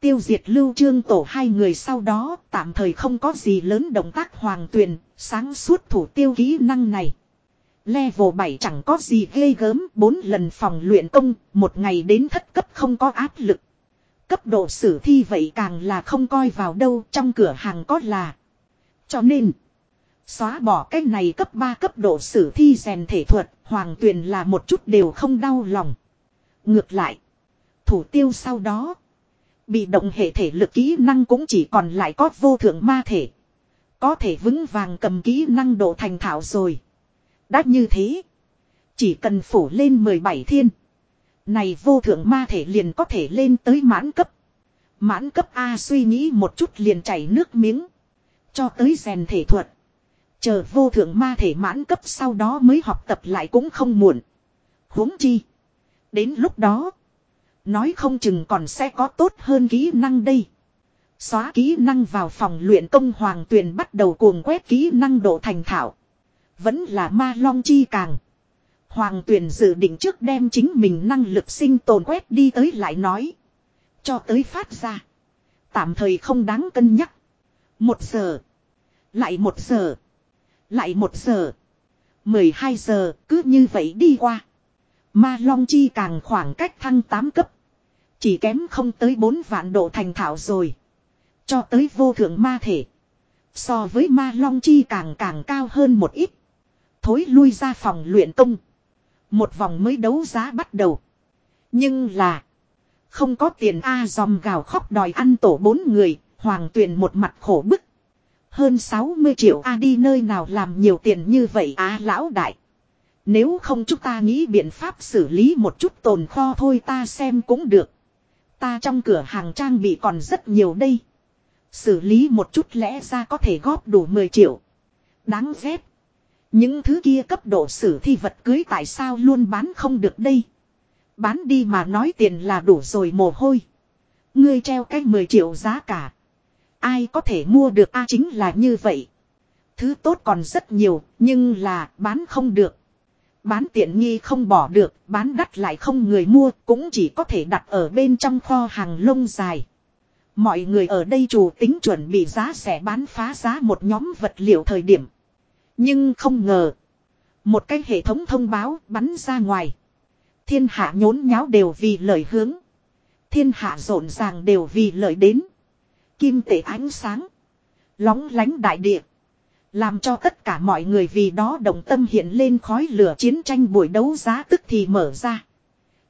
A: Tiêu diệt lưu trương tổ hai người sau đó tạm thời không có gì lớn động tác hoàng tuyền, sáng suốt thủ tiêu kỹ năng này. Level 7 chẳng có gì ghê gớm, 4 lần phòng luyện công, một ngày đến thất cấp không có áp lực. Cấp độ sử thi vậy càng là không coi vào đâu, trong cửa hàng có là. Cho nên, xóa bỏ cái này cấp 3 cấp độ sử thi rèn thể thuật, hoàng tuyền là một chút đều không đau lòng. Ngược lại, thủ tiêu sau đó, bị động hệ thể lực kỹ năng cũng chỉ còn lại có vô thượng ma thể. Có thể vững vàng cầm kỹ năng độ thành thạo rồi. Đã như thế. Chỉ cần phủ lên 17 thiên. Này vô thượng ma thể liền có thể lên tới mãn cấp. Mãn cấp A suy nghĩ một chút liền chảy nước miếng. Cho tới rèn thể thuật. Chờ vô thượng ma thể mãn cấp sau đó mới học tập lại cũng không muộn. huống chi. Đến lúc đó. Nói không chừng còn sẽ có tốt hơn kỹ năng đây. Xóa kỹ năng vào phòng luyện công hoàng tuyền bắt đầu cuồng quét kỹ năng độ thành thạo. Vẫn là ma long chi càng. Hoàng tuyển dự định trước đem chính mình năng lực sinh tồn quét đi tới lại nói. Cho tới phát ra. Tạm thời không đáng cân nhắc. Một giờ. Lại một giờ. Lại một giờ. mười hai giờ, cứ như vậy đi qua. Ma Long Chi càng khoảng cách thăng tám cấp. Chỉ kém không tới 4 vạn độ thành thảo rồi. Cho tới vô thượng ma thể. So với ma long chi càng càng cao hơn một ít. Thối lui ra phòng luyện công. Một vòng mới đấu giá bắt đầu. Nhưng là. Không có tiền A dòm gào khóc đòi ăn tổ bốn người. Hoàng tuyền một mặt khổ bức. Hơn 60 triệu A đi nơi nào làm nhiều tiền như vậy á lão đại. Nếu không chúng ta nghĩ biện pháp xử lý một chút tồn kho thôi ta xem cũng được. Ta trong cửa hàng trang bị còn rất nhiều đây. Xử lý một chút lẽ ra có thể góp đủ 10 triệu. Đáng ghét. Những thứ kia cấp độ sử thi vật cưới tại sao luôn bán không được đây. Bán đi mà nói tiền là đủ rồi mồ hôi. Ngươi treo cái 10 triệu giá cả. Ai có thể mua được a chính là như vậy. Thứ tốt còn rất nhiều, nhưng là bán không được. Bán tiện nghi không bỏ được, bán đắt lại không người mua, cũng chỉ có thể đặt ở bên trong kho hàng lông dài. Mọi người ở đây chủ tính chuẩn bị giá sẽ bán phá giá một nhóm vật liệu thời điểm. Nhưng không ngờ. Một cái hệ thống thông báo bắn ra ngoài. Thiên hạ nhốn nháo đều vì lời hướng. Thiên hạ rộn ràng đều vì lời đến. Kim tệ ánh sáng. Lóng lánh đại địa. Làm cho tất cả mọi người vì đó đồng tâm hiện lên khói lửa chiến tranh buổi đấu giá tức thì mở ra.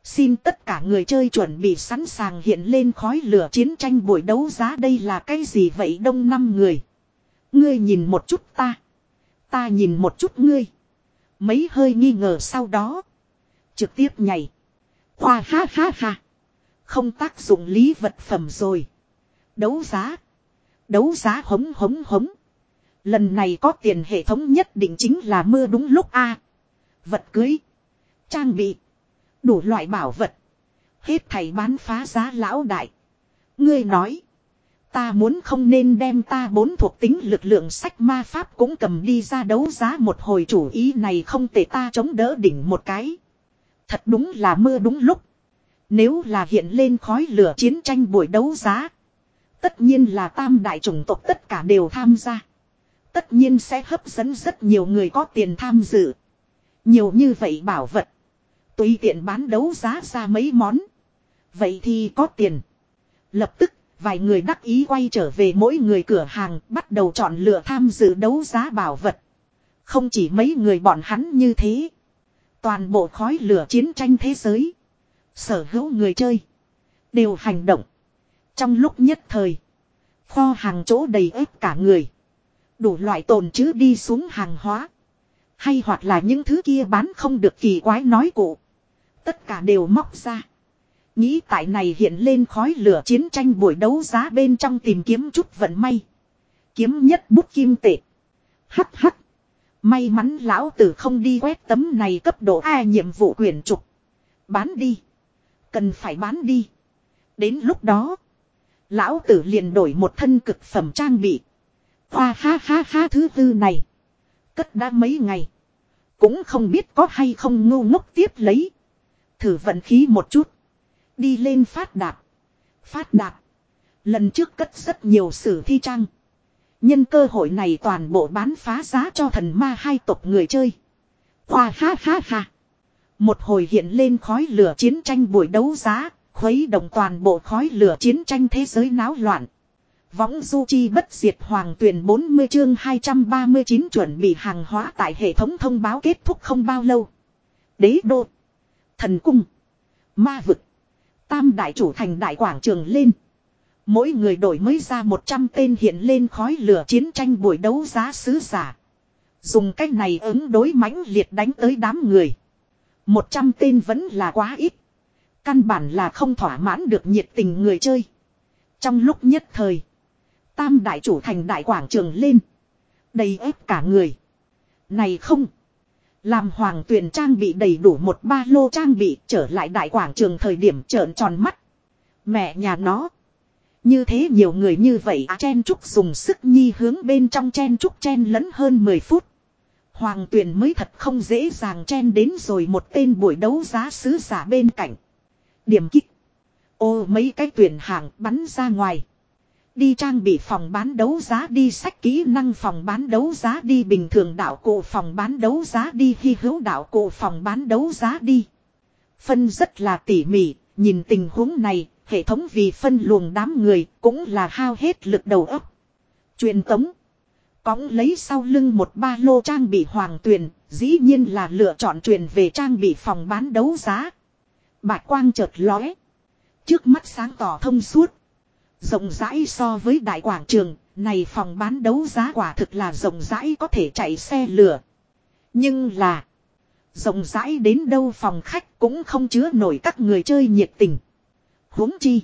A: Xin tất cả người chơi chuẩn bị sẵn sàng hiện lên khói lửa chiến tranh buổi đấu giá đây là cái gì vậy đông năm người. Ngươi nhìn một chút ta. Ta nhìn một chút ngươi. Mấy hơi nghi ngờ sau đó. Trực tiếp nhảy. Khoa ha ha ha. Không tác dụng lý vật phẩm rồi. Đấu giá. Đấu giá hống hống hống. Lần này có tiền hệ thống nhất định chính là mưa đúng lúc a. Vật cưới. Trang bị. Đủ loại bảo vật. Hết thầy bán phá giá lão đại. Ngươi nói. Ta muốn không nên đem ta bốn thuộc tính lực lượng sách ma pháp cũng cầm đi ra đấu giá một hồi chủ ý này không thể ta chống đỡ đỉnh một cái. Thật đúng là mưa đúng lúc. Nếu là hiện lên khói lửa chiến tranh buổi đấu giá. Tất nhiên là tam đại chủng tộc tất cả đều tham gia. Tất nhiên sẽ hấp dẫn rất nhiều người có tiền tham dự. Nhiều như vậy bảo vật. Tùy tiện bán đấu giá ra mấy món. Vậy thì có tiền. Lập tức, vài người đắc ý quay trở về mỗi người cửa hàng, bắt đầu chọn lựa tham dự đấu giá bảo vật. Không chỉ mấy người bọn hắn như thế. Toàn bộ khói lửa chiến tranh thế giới. Sở hữu người chơi. Đều hành động. Trong lúc nhất thời. Kho hàng chỗ đầy ếp cả người. Đủ loại tồn chứ đi xuống hàng hóa. Hay hoặc là những thứ kia bán không được kỳ quái nói cụ. Tất cả đều móc ra. Nghĩ tại này hiện lên khói lửa chiến tranh buổi đấu giá bên trong tìm kiếm chút vận may. Kiếm nhất bút kim tệ. Hắc hắc. May mắn lão tử không đi quét tấm này cấp độ A nhiệm vụ quyền trục. Bán đi. Cần phải bán đi. Đến lúc đó. Lão tử liền đổi một thân cực phẩm trang bị. Hoa ha ha ha thứ tư này. Cất đã mấy ngày. Cũng không biết có hay không ngu ngốc tiếp lấy. Thử vận khí một chút. Đi lên phát đạt. Phát đạt. Lần trước cất rất nhiều sử thi trang. Nhân cơ hội này toàn bộ bán phá giá cho thần ma hai tộc người chơi. Hoa ha ha ha. Một hồi hiện lên khói lửa chiến tranh buổi đấu giá, khuấy động toàn bộ khói lửa chiến tranh thế giới náo loạn. Võng du chi bất diệt hoàng tuyển 40 chương 239 chuẩn bị hàng hóa tại hệ thống thông báo kết thúc không bao lâu. Đế đô. Thần cung. Ma vực. Tam đại chủ thành đại quảng trường lên. Mỗi người đổi mới ra 100 tên hiện lên khói lửa chiến tranh buổi đấu giá sứ giả. Dùng cách này ứng đối mãnh liệt đánh tới đám người. 100 tên vẫn là quá ít. Căn bản là không thỏa mãn được nhiệt tình người chơi. Trong lúc nhất thời. Tam đại chủ thành đại quảng trường lên. Đầy ép cả người. Này không. Làm hoàng tuyển trang bị đầy đủ một ba lô trang bị trở lại đại quảng trường thời điểm trợn tròn mắt. Mẹ nhà nó. Như thế nhiều người như vậy à, chen trúc dùng sức nhi hướng bên trong chen trúc chen lẫn hơn 10 phút. Hoàng tuyển mới thật không dễ dàng chen đến rồi một tên buổi đấu giá sứ giả bên cạnh. Điểm kích. Ô mấy cái tuyển hàng bắn ra ngoài. Đi trang bị phòng bán đấu giá đi sách kỹ năng phòng bán đấu giá đi bình thường đạo cụ phòng bán đấu giá đi hy hữu đạo cụ phòng bán đấu giá đi. Phân rất là tỉ mỉ, nhìn tình huống này, hệ thống vì phân luồng đám người cũng là hao hết lực đầu óc. Truyền tống. Cóng lấy sau lưng một ba lô trang bị hoàng tuyền, dĩ nhiên là lựa chọn truyền về trang bị phòng bán đấu giá. Bạch quang chợt lóe. Trước mắt sáng tỏ thông suốt. Rộng rãi so với đại quảng trường, này phòng bán đấu giá quả thực là rộng rãi có thể chạy xe lửa. Nhưng là, rộng rãi đến đâu phòng khách cũng không chứa nổi các người chơi nhiệt tình. huống chi,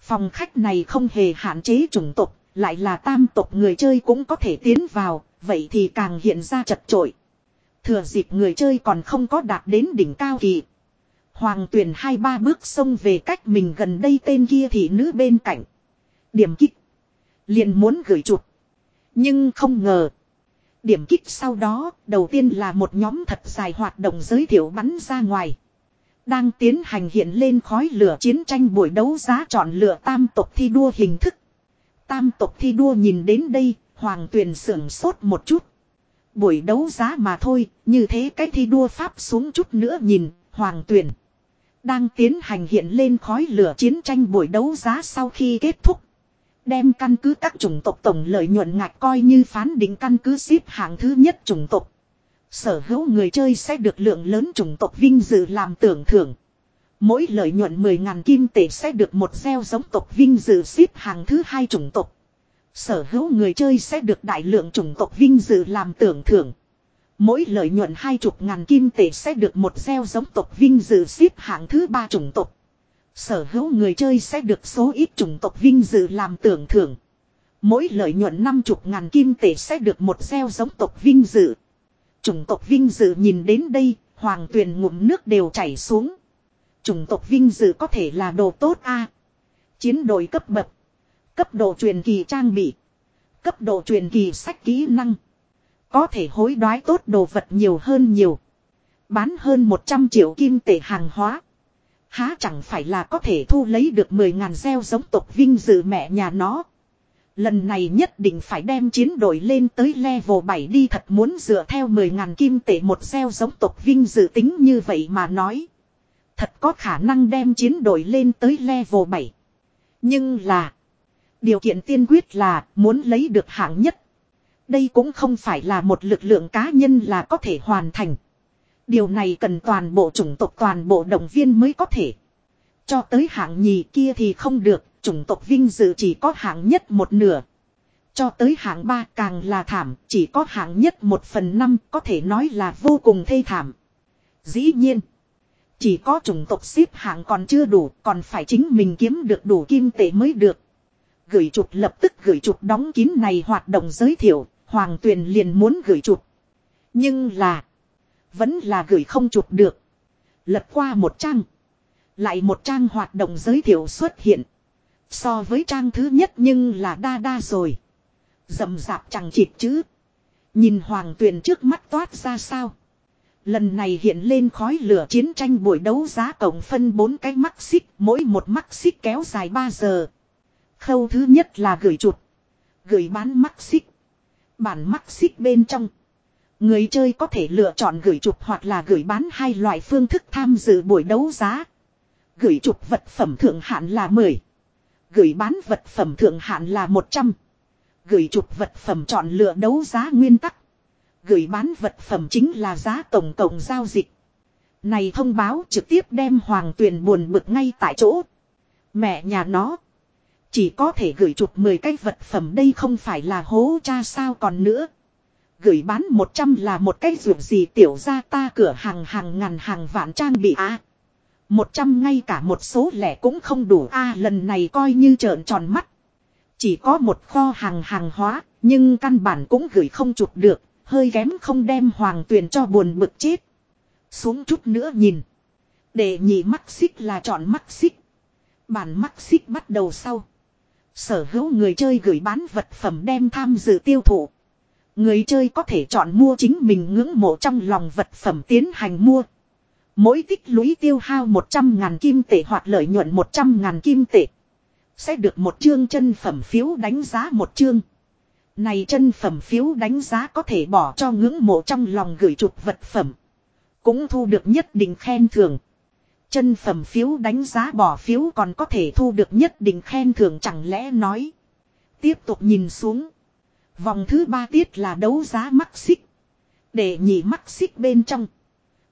A: phòng khách này không hề hạn chế chủng tộc, lại là tam tộc người chơi cũng có thể tiến vào, vậy thì càng hiện ra chật trội. Thừa dịp người chơi còn không có đạt đến đỉnh cao kỳ. Hoàng tuyển hai ba bước xông về cách mình gần đây tên kia thị nữ bên cạnh. Điểm kích. Liền muốn gửi chụp. Nhưng không ngờ. Điểm kích sau đó, đầu tiên là một nhóm thật dài hoạt động giới thiệu bắn ra ngoài. Đang tiến hành hiện lên khói lửa chiến tranh buổi đấu giá chọn lựa tam tộc thi đua hình thức. Tam tộc thi đua nhìn đến đây, hoàng tuyền sưởng sốt một chút. Buổi đấu giá mà thôi, như thế cái thi đua pháp xuống chút nữa nhìn, hoàng tuyền. Đang tiến hành hiện lên khói lửa chiến tranh buổi đấu giá sau khi kết thúc. Đem căn cứ các chủng tộc tổng lợi nhuận ngạch coi như phán định căn cứ xếp hạng thứ nhất chủng tộc. Sở hữu người chơi sẽ được lượng lớn chủng tộc vinh dự làm tưởng thưởng. Mỗi lợi nhuận 10.000 kim tệ sẽ được một gieo giống tộc vinh dự xếp hàng thứ hai chủng tộc. Sở hữu người chơi sẽ được đại lượng chủng tộc vinh dự làm tưởng thưởng. Mỗi lợi nhuận hai chục ngàn kim tệ sẽ được một gieo giống tộc vinh dự xếp hạng thứ ba chủng tộc. Sở hữu người chơi sẽ được số ít chủng tộc vinh dự làm tưởng thưởng. Mỗi lợi nhuận năm chục ngàn kim tệ sẽ được một gieo giống tộc vinh dự. Chủng tộc vinh dự nhìn đến đây, hoàng tuyền ngụm nước đều chảy xuống. Chủng tộc vinh dự có thể là đồ tốt a Chiến đội cấp bậc. Cấp độ truyền kỳ trang bị. Cấp độ truyền kỳ sách kỹ năng. Có thể hối đoái tốt đồ vật nhiều hơn nhiều. Bán hơn 100 triệu kim tệ hàng hóa. Há chẳng phải là có thể thu lấy được 10.000 gieo giống tộc vinh dự mẹ nhà nó. Lần này nhất định phải đem chiến đội lên tới level 7 đi thật muốn dựa theo 10.000 kim tệ một gieo giống tộc vinh dự tính như vậy mà nói. Thật có khả năng đem chiến đội lên tới level 7. Nhưng là. Điều kiện tiên quyết là muốn lấy được hạng nhất. Đây cũng không phải là một lực lượng cá nhân là có thể hoàn thành. Điều này cần toàn bộ chủng tộc toàn bộ động viên mới có thể. Cho tới hạng nhì kia thì không được, chủng tộc vinh dự chỉ có hạng nhất một nửa. Cho tới hạng ba càng là thảm, chỉ có hạng nhất một phần năm có thể nói là vô cùng thê thảm. Dĩ nhiên, chỉ có chủng tộc xếp hạng còn chưa đủ, còn phải chính mình kiếm được đủ kim tệ mới được. Gửi chụp lập tức gửi chụp đóng kín này hoạt động giới thiệu, Hoàng Tuyền liền muốn gửi chụp. Nhưng là, vẫn là gửi không chụp được. Lật qua một trang. Lại một trang hoạt động giới thiệu xuất hiện. So với trang thứ nhất nhưng là đa đa rồi. Dầm dạp chẳng chịt chứ. Nhìn hoàng tuyền trước mắt toát ra sao. Lần này hiện lên khói lửa chiến tranh buổi đấu giá tổng phân bốn cái mắc xích. Mỗi một mắc xích kéo dài 3 giờ. Khâu thứ nhất là gửi chuột, Gửi bán mắc xích. Bản mắc xích bên trong. Người chơi có thể lựa chọn gửi chụp hoặc là gửi bán hai loại phương thức tham dự buổi đấu giá. Gửi chụp vật phẩm thượng hạn là 10. Gửi bán vật phẩm thượng hạn là 100. Gửi chụp vật phẩm chọn lựa đấu giá nguyên tắc. Gửi bán vật phẩm chính là giá tổng cộng giao dịch. Này thông báo trực tiếp đem hoàng tuyền buồn bực ngay tại chỗ. Mẹ nhà nó. Chỉ có thể gửi chụp 10 cái vật phẩm đây không phải là hố cha sao còn nữa gửi bán 100 là một cái ruột gì tiểu ra ta cửa hàng hàng ngàn hàng vạn trang bị a à. 100 ngay cả một số lẻ cũng không đủ a lần này coi như trợn tròn mắt. Chỉ có một kho hàng hàng hóa, nhưng căn bản cũng gửi không chụp được, hơi kém không đem hoàng tuyền cho buồn bực chết. Xuống chút nữa nhìn. Để nhị mắt xích là chọn mắt xích. Bản mắt xích bắt đầu sau. Sở hữu người chơi gửi bán vật phẩm đem tham dự tiêu thụ. Người chơi có thể chọn mua chính mình ngưỡng mộ trong lòng vật phẩm tiến hành mua. Mỗi tích lũy tiêu hao 100 ngàn kim tệ hoặc lợi nhuận 100 ngàn kim tệ. Sẽ được một chương chân phẩm phiếu đánh giá một chương. Này chân phẩm phiếu đánh giá có thể bỏ cho ngưỡng mộ trong lòng gửi chụp vật phẩm. Cũng thu được nhất định khen thưởng. Chân phẩm phiếu đánh giá bỏ phiếu còn có thể thu được nhất định khen thưởng chẳng lẽ nói. Tiếp tục nhìn xuống. Vòng thứ ba tiết là đấu giá mắc xích. Để nhị mắc xích bên trong.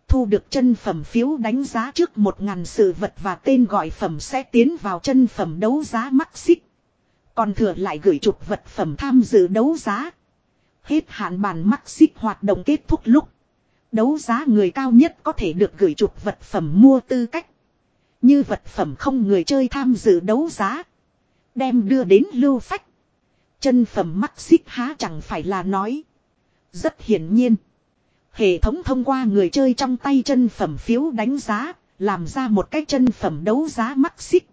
A: Thu được chân phẩm phiếu đánh giá trước một ngàn sự vật và tên gọi phẩm sẽ tiến vào chân phẩm đấu giá mắc xích. Còn thừa lại gửi chụp vật phẩm tham dự đấu giá. Hết hạn bàn mắc xích hoạt động kết thúc lúc. Đấu giá người cao nhất có thể được gửi chụp vật phẩm mua tư cách. Như vật phẩm không người chơi tham dự đấu giá. Đem đưa đến lưu phách. Chân phẩm mắc xích há chẳng phải là nói. Rất hiển nhiên. Hệ thống thông qua người chơi trong tay chân phẩm phiếu đánh giá. Làm ra một cái chân phẩm đấu giá mắc xích.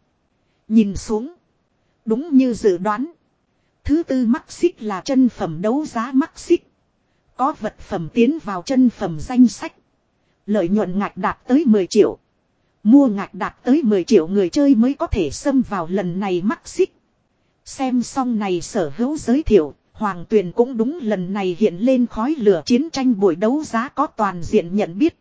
A: Nhìn xuống. Đúng như dự đoán. Thứ tư mắc xích là chân phẩm đấu giá mắc xích. Có vật phẩm tiến vào chân phẩm danh sách. Lợi nhuận ngạch đạt tới 10 triệu. Mua ngạch đạt tới 10 triệu người chơi mới có thể xâm vào lần này mắc xích. Xem xong này sở hữu giới thiệu, Hoàng Tuyền cũng đúng lần này hiện lên khói lửa chiến tranh buổi đấu giá có toàn diện nhận biết.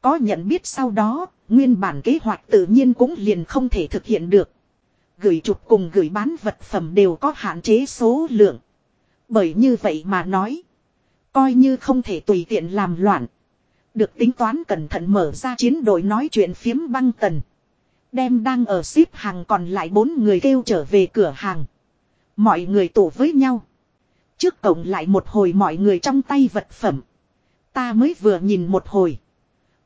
A: Có nhận biết sau đó, nguyên bản kế hoạch tự nhiên cũng liền không thể thực hiện được. Gửi chụp cùng gửi bán vật phẩm đều có hạn chế số lượng. Bởi như vậy mà nói, coi như không thể tùy tiện làm loạn. Được tính toán cẩn thận mở ra chiến đội nói chuyện phiếm băng tần. Đem đang ở ship hàng còn lại bốn người kêu trở về cửa hàng. Mọi người tụ với nhau. Trước cổng lại một hồi mọi người trong tay vật phẩm. Ta mới vừa nhìn một hồi.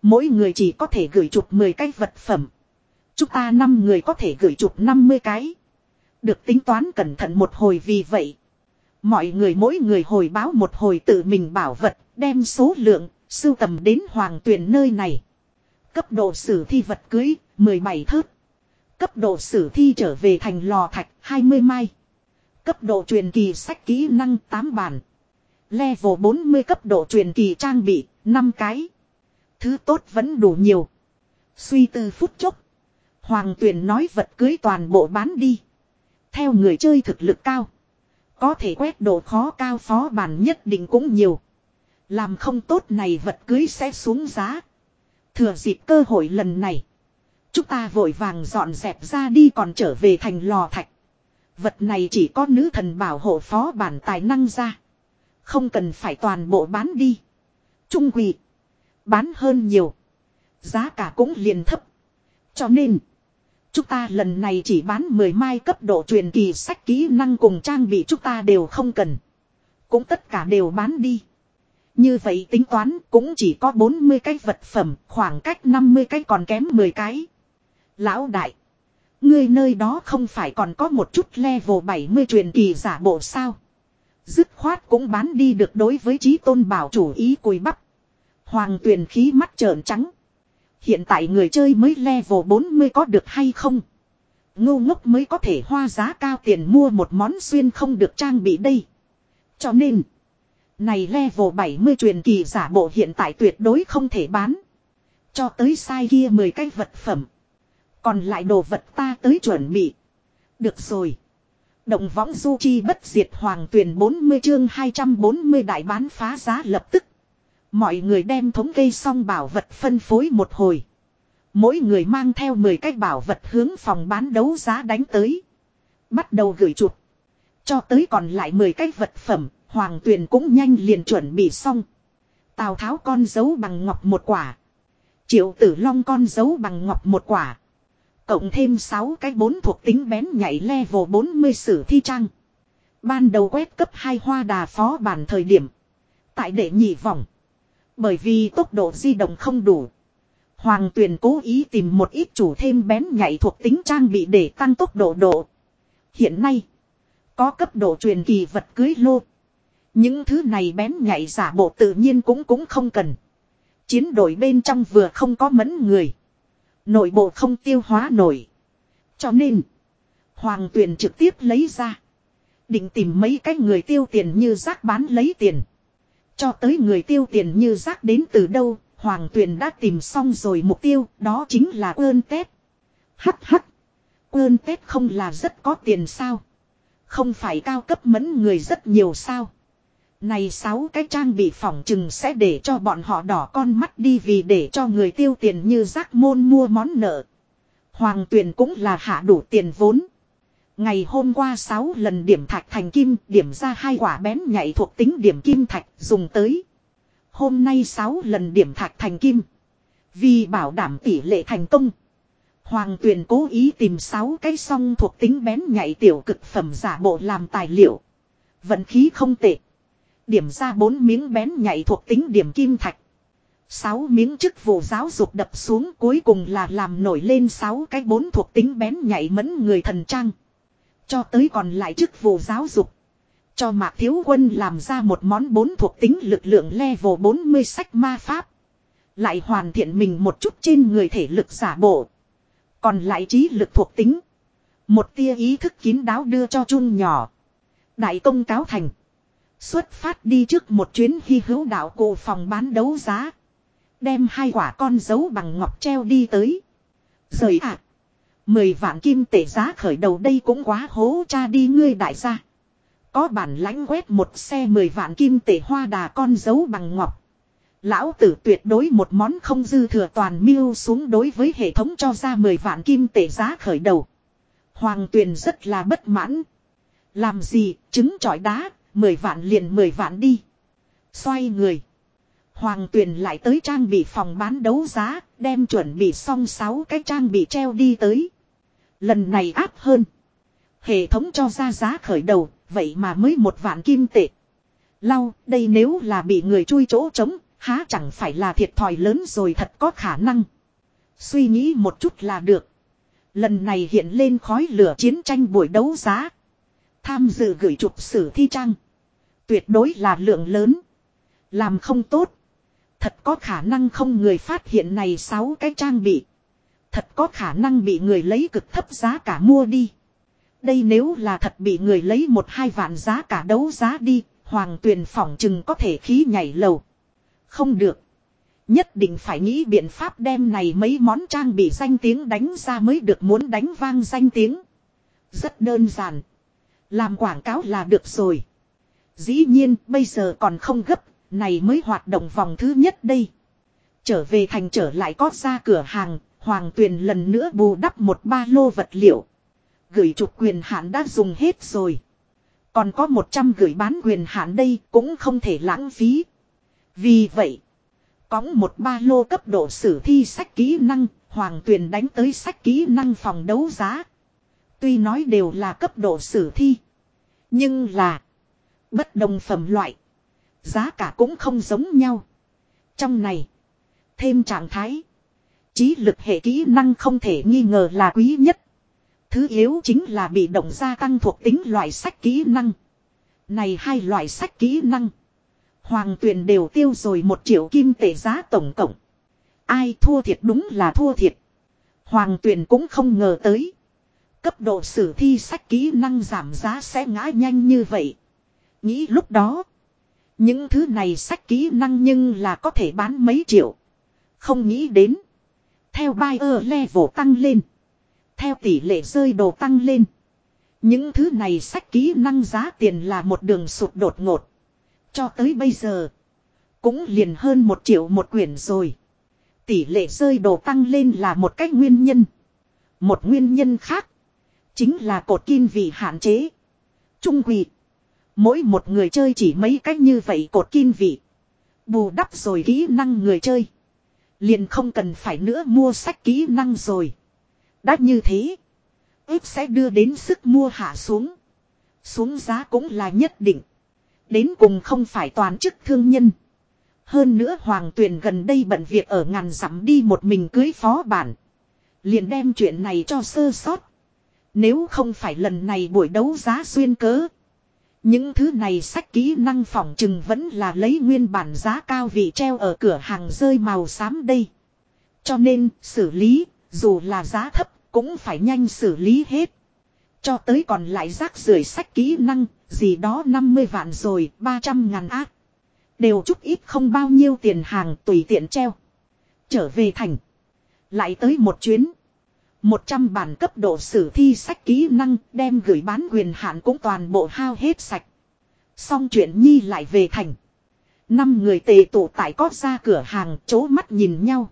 A: Mỗi người chỉ có thể gửi chụp 10 cái vật phẩm. Chúng ta 5 người có thể gửi chụp 50 cái. Được tính toán cẩn thận một hồi vì vậy. Mọi người mỗi người hồi báo một hồi tự mình bảo vật, đem số lượng, sưu tầm đến hoàng tuyển nơi này. Cấp độ sử thi vật cưới, 17 thớt. Cấp độ sử thi trở về thành lò thạch, 20 mai. Cấp độ truyền kỳ sách kỹ năng 8 bản. Level 40 cấp độ truyền kỳ trang bị, 5 cái. Thứ tốt vẫn đủ nhiều. Suy tư phút chốc. Hoàng tuyển nói vật cưới toàn bộ bán đi. Theo người chơi thực lực cao. Có thể quét độ khó cao phó bản nhất định cũng nhiều. Làm không tốt này vật cưới sẽ xuống giá. Thừa dịp cơ hội lần này. Chúng ta vội vàng dọn dẹp ra đi còn trở về thành lò thạch. Vật này chỉ có nữ thần bảo hộ phó bản tài năng ra. Không cần phải toàn bộ bán đi. Trung quỷ. Bán hơn nhiều. Giá cả cũng liền thấp. Cho nên. Chúng ta lần này chỉ bán 10 mai cấp độ truyền kỳ sách kỹ năng cùng trang bị chúng ta đều không cần. Cũng tất cả đều bán đi. Như vậy tính toán cũng chỉ có 40 cái vật phẩm, khoảng cách 50 cái còn kém 10 cái. Lão đại. Ngươi nơi đó không phải còn có một chút level 70 truyền kỳ giả bộ sao. Dứt khoát cũng bán đi được đối với trí tôn bảo chủ ý cùi bắp. Hoàng tuyền khí mắt trợn trắng. Hiện tại người chơi mới level 40 có được hay không? Ngu ngốc mới có thể hoa giá cao tiền mua một món xuyên không được trang bị đây. Cho nên, này level 70 truyền kỳ giả bộ hiện tại tuyệt đối không thể bán. Cho tới sai kia 10 cái vật phẩm. Còn lại đồ vật ta tới chuẩn bị. Được rồi. Động võng du chi bất diệt hoàng tuyển 40 chương 240 đại bán phá giá lập tức. Mọi người đem thống kê xong bảo vật phân phối một hồi. Mỗi người mang theo 10 cái bảo vật hướng phòng bán đấu giá đánh tới. Bắt đầu gửi chụp. Cho tới còn lại 10 cái vật phẩm, Hoàng Tuyền cũng nhanh liền chuẩn bị xong. Tào Tháo con dấu bằng ngọc một quả. Triệu Tử Long con dấu bằng ngọc một quả. Cộng thêm 6 cái bốn thuộc tính bén nhảy level 40 sử thi trang. Ban đầu quét cấp 2 hoa đà phó bản thời điểm. Tại đệ nhị vòng. Bởi vì tốc độ di động không đủ. Hoàng tuyền cố ý tìm một ít chủ thêm bén nhảy thuộc tính trang bị để tăng tốc độ độ. Hiện nay. Có cấp độ truyền kỳ vật cưới lô. Những thứ này bén nhảy giả bộ tự nhiên cũng cũng không cần. Chiến đội bên trong vừa không có mẫn người. Nội bộ không tiêu hóa nổi. Cho nên. Hoàng tuyền trực tiếp lấy ra. Định tìm mấy cái người tiêu tiền như rác bán lấy tiền. Cho tới người tiêu tiền như rác đến từ đâu, Hoàng Tuyền đã tìm xong rồi mục tiêu, đó chính là ơn Tết. Hắc hắc. Ơn Tết không là rất có tiền sao. Không phải cao cấp mẫn người rất nhiều sao. Này sáu cái trang bị phỏng chừng sẽ để cho bọn họ đỏ con mắt đi vì để cho người tiêu tiền như rác môn mua món nợ. Hoàng tuyền cũng là hạ đủ tiền vốn. Ngày hôm qua 6 lần điểm thạch thành kim, điểm ra hai quả bén nhạy thuộc tính điểm kim thạch dùng tới. Hôm nay 6 lần điểm thạch thành kim. Vì bảo đảm tỷ lệ thành công. Hoàng tuyền cố ý tìm 6 cái song thuộc tính bén nhạy tiểu cực phẩm giả bộ làm tài liệu. Vận khí không tệ. Điểm ra bốn miếng bén nhạy thuộc tính điểm kim thạch. sáu miếng chức vụ giáo dục đập xuống cuối cùng là làm nổi lên sáu cái bốn thuộc tính bén nhạy mẫn người thần trang. Cho tới còn lại chức vụ giáo dục. Cho Mạc Thiếu Quân làm ra một món bốn thuộc tính lực lượng level 40 sách ma pháp. Lại hoàn thiện mình một chút trên người thể lực giả bộ. Còn lại trí lực thuộc tính. Một tia ý thức kín đáo đưa cho chun nhỏ. Đại công cáo thành. Xuất phát đi trước một chuyến hy hữu đạo cổ phòng bán đấu giá. Đem hai quả con dấu bằng ngọc treo đi tới. Rời ạ. À, Mười vạn kim tệ giá khởi đầu đây cũng quá hố cha đi ngươi đại gia. Có bản lãnh quét một xe mười vạn kim tệ hoa đà con dấu bằng ngọc. Lão tử tuyệt đối một món không dư thừa toàn miêu xuống đối với hệ thống cho ra mười vạn kim tệ giá khởi đầu. Hoàng tuyền rất là bất mãn. Làm gì, trứng trọi đá, mười vạn liền mười vạn đi. Xoay người. Hoàng tuyền lại tới trang bị phòng bán đấu giá, đem chuẩn bị xong sáu cái trang bị treo đi tới. Lần này áp hơn. Hệ thống cho ra giá khởi đầu, vậy mà mới một vạn kim tệ. Lau, đây nếu là bị người chui chỗ trống, há chẳng phải là thiệt thòi lớn rồi thật có khả năng. Suy nghĩ một chút là được. Lần này hiện lên khói lửa chiến tranh buổi đấu giá. Tham dự gửi chụp sử thi trang. Tuyệt đối là lượng lớn. Làm không tốt. Thật có khả năng không người phát hiện này sáu cái trang bị. Thật có khả năng bị người lấy cực thấp giá cả mua đi. Đây nếu là thật bị người lấy một hai vạn giá cả đấu giá đi, hoàng tuyền phỏng chừng có thể khí nhảy lầu. Không được. Nhất định phải nghĩ biện pháp đem này mấy món trang bị danh tiếng đánh ra mới được muốn đánh vang danh tiếng. Rất đơn giản. Làm quảng cáo là được rồi. Dĩ nhiên bây giờ còn không gấp, này mới hoạt động vòng thứ nhất đây. Trở về thành trở lại có ra cửa hàng, Hoàng Tuyền lần nữa bù đắp một ba lô vật liệu. Gửi trục quyền hạn đã dùng hết rồi. Còn có 100 gửi bán quyền hạn đây cũng không thể lãng phí. Vì vậy, có một ba lô cấp độ sử thi sách kỹ năng, Hoàng Tuyền đánh tới sách kỹ năng phòng đấu giá. Tuy nói đều là cấp độ sử thi. Nhưng là bất đồng phẩm loại. Giá cả cũng không giống nhau. Trong này, thêm trạng thái. Trí lực hệ kỹ năng không thể nghi ngờ là quý nhất. Thứ yếu chính là bị động gia tăng thuộc tính loại sách kỹ năng. Này hai loại sách kỹ năng. Hoàng tuyền đều tiêu rồi một triệu kim tệ giá tổng cộng. Ai thua thiệt đúng là thua thiệt. Hoàng tuyền cũng không ngờ tới. Cấp độ sử thi sách kỹ năng giảm giá sẽ ngã nhanh như vậy. Nghĩ lúc đó. Những thứ này sách kỹ năng nhưng là có thể bán mấy triệu. Không nghĩ đến. Theo buyer level tăng lên. Theo tỷ lệ rơi đồ tăng lên. Những thứ này sách kỹ năng giá tiền là một đường sụt đột ngột. Cho tới bây giờ. Cũng liền hơn một triệu một quyển rồi. Tỷ lệ rơi đồ tăng lên là một cách nguyên nhân. Một nguyên nhân khác. Chính là cột kim vị hạn chế. Trung quỷ. Mỗi một người chơi chỉ mấy cách như vậy cột kim vị. Bù đắp rồi kỹ năng người chơi. Liền không cần phải nữa mua sách kỹ năng rồi. Đã như thế. ước sẽ đưa đến sức mua hạ xuống. Xuống giá cũng là nhất định. Đến cùng không phải toàn chức thương nhân. Hơn nữa Hoàng Tuyền gần đây bận việc ở ngàn dặm đi một mình cưới phó bản. Liền đem chuyện này cho sơ sót. Nếu không phải lần này buổi đấu giá xuyên cớ. Những thứ này sách kỹ năng phòng chừng vẫn là lấy nguyên bản giá cao vị treo ở cửa hàng rơi màu xám đây. Cho nên, xử lý, dù là giá thấp, cũng phải nhanh xử lý hết. Cho tới còn lại rác rưởi sách kỹ năng, gì đó 50 vạn rồi, 300 ngàn ác. Đều chút ít không bao nhiêu tiền hàng tùy tiện treo. Trở về thành. Lại tới một chuyến. 100 bản cấp độ sử thi sách kỹ năng đem gửi bán quyền hạn cũng toàn bộ hao hết sạch. Xong chuyện nhi lại về thành. Năm người tề tụ tại có ra cửa hàng, chố mắt nhìn nhau.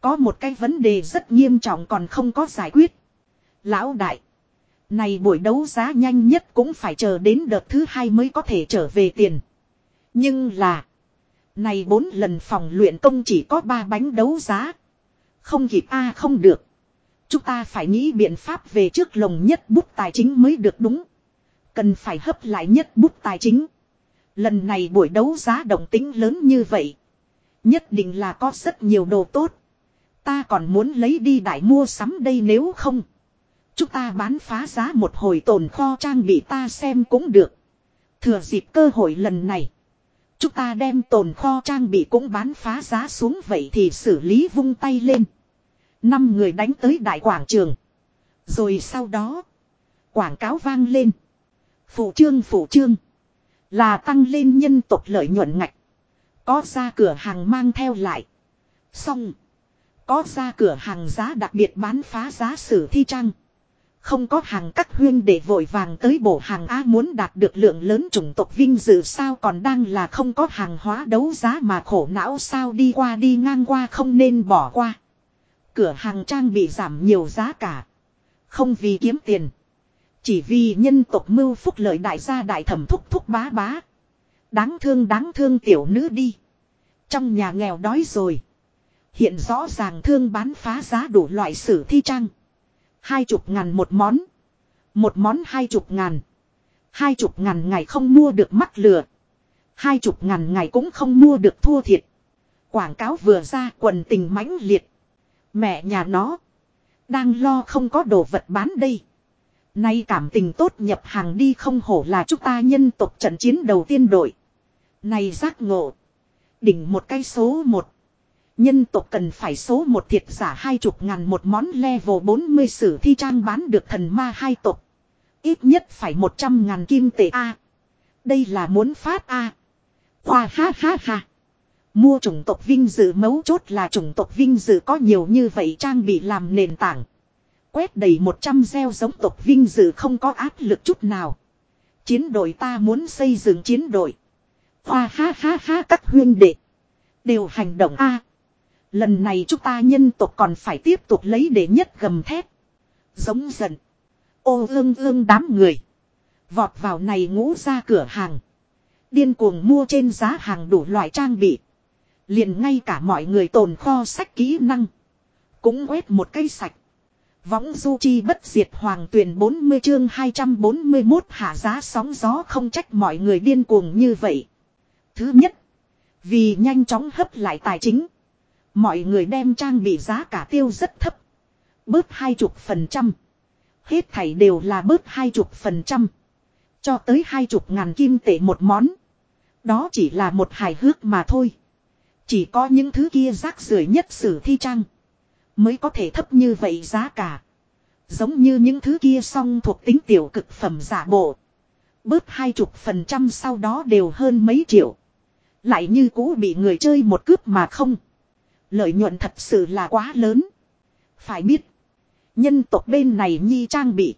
A: Có một cái vấn đề rất nghiêm trọng còn không có giải quyết. Lão đại. Này buổi đấu giá nhanh nhất cũng phải chờ đến đợt thứ hai mới có thể trở về tiền. Nhưng là. Này bốn lần phòng luyện công chỉ có ba bánh đấu giá. Không kịp a không được. Chúng ta phải nghĩ biện pháp về trước lồng nhất bút tài chính mới được đúng. Cần phải hấp lại nhất bút tài chính. Lần này buổi đấu giá động tính lớn như vậy. Nhất định là có rất nhiều đồ tốt. Ta còn muốn lấy đi đại mua sắm đây nếu không. Chúng ta bán phá giá một hồi tồn kho trang bị ta xem cũng được. Thừa dịp cơ hội lần này. Chúng ta đem tồn kho trang bị cũng bán phá giá xuống vậy thì xử lý vung tay lên. Năm người đánh tới đại quảng trường. Rồi sau đó. Quảng cáo vang lên. Phụ trương phụ trương. Là tăng lên nhân tộc lợi nhuận ngạch. Có ra cửa hàng mang theo lại. Xong. Có ra cửa hàng giá đặc biệt bán phá giá sử thi trang. Không có hàng các huyên để vội vàng tới bổ hàng A muốn đạt được lượng lớn chủng tộc vinh dự sao còn đang là không có hàng hóa đấu giá mà khổ não sao đi qua đi ngang qua không nên bỏ qua. Cửa hàng trang bị giảm nhiều giá cả. Không vì kiếm tiền. Chỉ vì nhân tộc mưu phúc lợi đại gia đại thẩm thúc thúc bá bá. Đáng thương đáng thương tiểu nữ đi. Trong nhà nghèo đói rồi. Hiện rõ ràng thương bán phá giá đủ loại sử thi trang. Hai chục ngàn một món. Một món hai chục ngàn. Hai chục ngàn ngày không mua được mắc lừa. Hai chục ngàn ngày cũng không mua được thua thiệt. Quảng cáo vừa ra quần tình mãnh liệt. Mẹ nhà nó. Đang lo không có đồ vật bán đây. Nay cảm tình tốt nhập hàng đi không hổ là chúng ta nhân tộc trận chiến đầu tiên đội. Này giác ngộ. Đỉnh một cái số một. Nhân tộc cần phải số một thiệt giả hai chục ngàn một món level 40 sử thi trang bán được thần ma hai tộc. Ít nhất phải một trăm ngàn kim tệ A. Đây là muốn phát A. Khoa ha ha ha. Mua chủng tộc vinh dự mấu chốt là chủng tộc vinh dự có nhiều như vậy trang bị làm nền tảng. Quét đầy 100 gieo giống tộc vinh dự không có áp lực chút nào. Chiến đội ta muốn xây dựng chiến đội. Hoa ha ha ha các huyên đệ. Đều hành động A. Lần này chúng ta nhân tộc còn phải tiếp tục lấy để nhất gầm thép. Giống giận. Ô ương ương đám người. Vọt vào này ngũ ra cửa hàng. Điên cuồng mua trên giá hàng đủ loại trang bị. Liền ngay cả mọi người tồn kho sách kỹ năng. Cũng quét một cây sạch. Võng du chi bất diệt hoàng tuyển 40 chương 241 hạ giá sóng gió không trách mọi người điên cuồng như vậy. Thứ nhất. Vì nhanh chóng hấp lại tài chính. Mọi người đem trang bị giá cả tiêu rất thấp. Bớt hai chục phần trăm. Hết thảy đều là bớt hai chục phần trăm. Cho tới hai chục ngàn kim tệ một món. Đó chỉ là một hài hước mà thôi. Chỉ có những thứ kia rác rưởi nhất sử thi trang. Mới có thể thấp như vậy giá cả. Giống như những thứ kia song thuộc tính tiểu cực phẩm giả bộ. Bớt hai chục phần trăm sau đó đều hơn mấy triệu. Lại như cũ bị người chơi một cướp mà không. Lợi nhuận thật sự là quá lớn. Phải biết. Nhân tộc bên này nhi trang bị.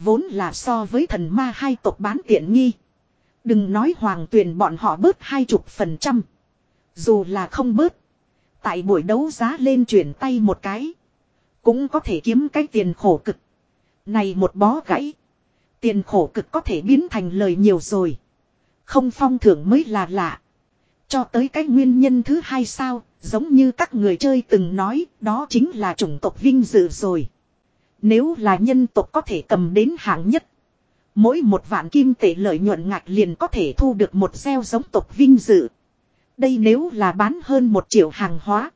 A: Vốn là so với thần ma hai tộc bán tiện nghi. Đừng nói hoàng tuyền bọn họ bớt hai chục phần trăm. Dù là không bớt. Tại buổi đấu giá lên chuyển tay một cái. Cũng có thể kiếm cái tiền khổ cực. Này một bó gãy. Tiền khổ cực có thể biến thành lời nhiều rồi. Không phong thưởng mới là lạ. Cho tới cái nguyên nhân thứ hai sao, giống như các người chơi từng nói, đó chính là chủng tộc vinh dự rồi. Nếu là nhân tộc có thể cầm đến hạng nhất. Mỗi một vạn kim tệ lợi nhuận ngạch liền có thể thu được một gieo giống tộc vinh dự. Đây nếu là bán hơn một triệu hàng hóa.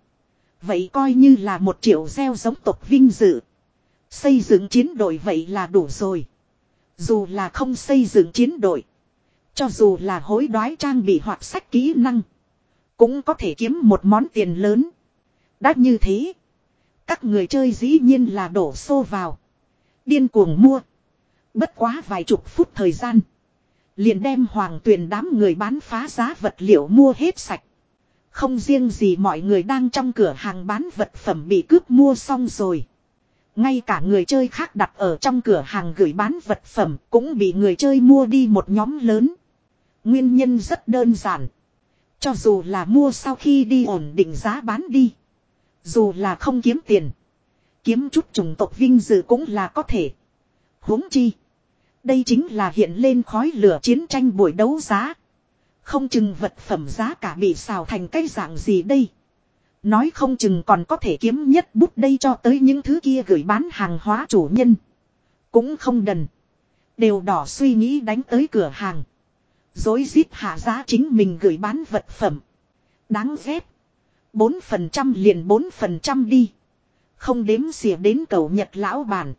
A: Vậy coi như là một triệu gieo giống tộc vinh dự. Xây dựng chiến đội vậy là đủ rồi. Dù là không xây dựng chiến đội. Cho dù là hối đoái trang bị hoặc sách kỹ năng. Cũng có thể kiếm một món tiền lớn. Đã như thế. Các người chơi dĩ nhiên là đổ xô vào. Điên cuồng mua. Bất quá vài chục phút thời gian. Liền đem hoàng tuyền đám người bán phá giá vật liệu mua hết sạch. Không riêng gì mọi người đang trong cửa hàng bán vật phẩm bị cướp mua xong rồi. Ngay cả người chơi khác đặt ở trong cửa hàng gửi bán vật phẩm cũng bị người chơi mua đi một nhóm lớn. Nguyên nhân rất đơn giản. Cho dù là mua sau khi đi ổn định giá bán đi. Dù là không kiếm tiền. Kiếm chút chủng tộc vinh dự cũng là có thể. huống chi. Đây chính là hiện lên khói lửa chiến tranh buổi đấu giá. Không chừng vật phẩm giá cả bị xào thành cái dạng gì đây. Nói không chừng còn có thể kiếm nhất bút đây cho tới những thứ kia gửi bán hàng hóa chủ nhân. Cũng không đần. Đều đỏ suy nghĩ đánh tới cửa hàng. Dối rít hạ giá chính mình gửi bán vật phẩm. Đáng ghét. 4% liền 4% đi. Không đếm xỉa đến cầu nhật lão bản.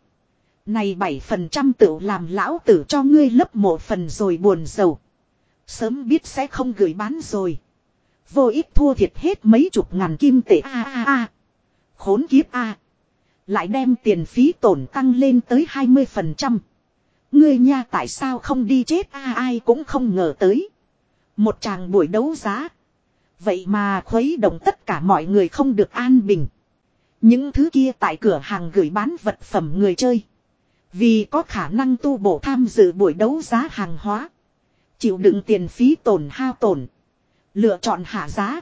A: Này 7% tự làm lão tử cho ngươi lấp một phần rồi buồn giàu. Sớm biết sẽ không gửi bán rồi. Vô ích thua thiệt hết mấy chục ngàn kim tệ a a a. Khốn kiếp a. Lại đem tiền phí tổn tăng lên tới 20%. Ngươi nha, tại sao không đi chết a ai cũng không ngờ tới. Một chàng buổi đấu giá. Vậy mà khuấy động tất cả mọi người không được an bình. Những thứ kia tại cửa hàng gửi bán vật phẩm người chơi. Vì có khả năng tu bổ tham dự buổi đấu giá hàng hóa. Chịu đựng tiền phí tổn hao tổn. Lựa chọn hạ giá.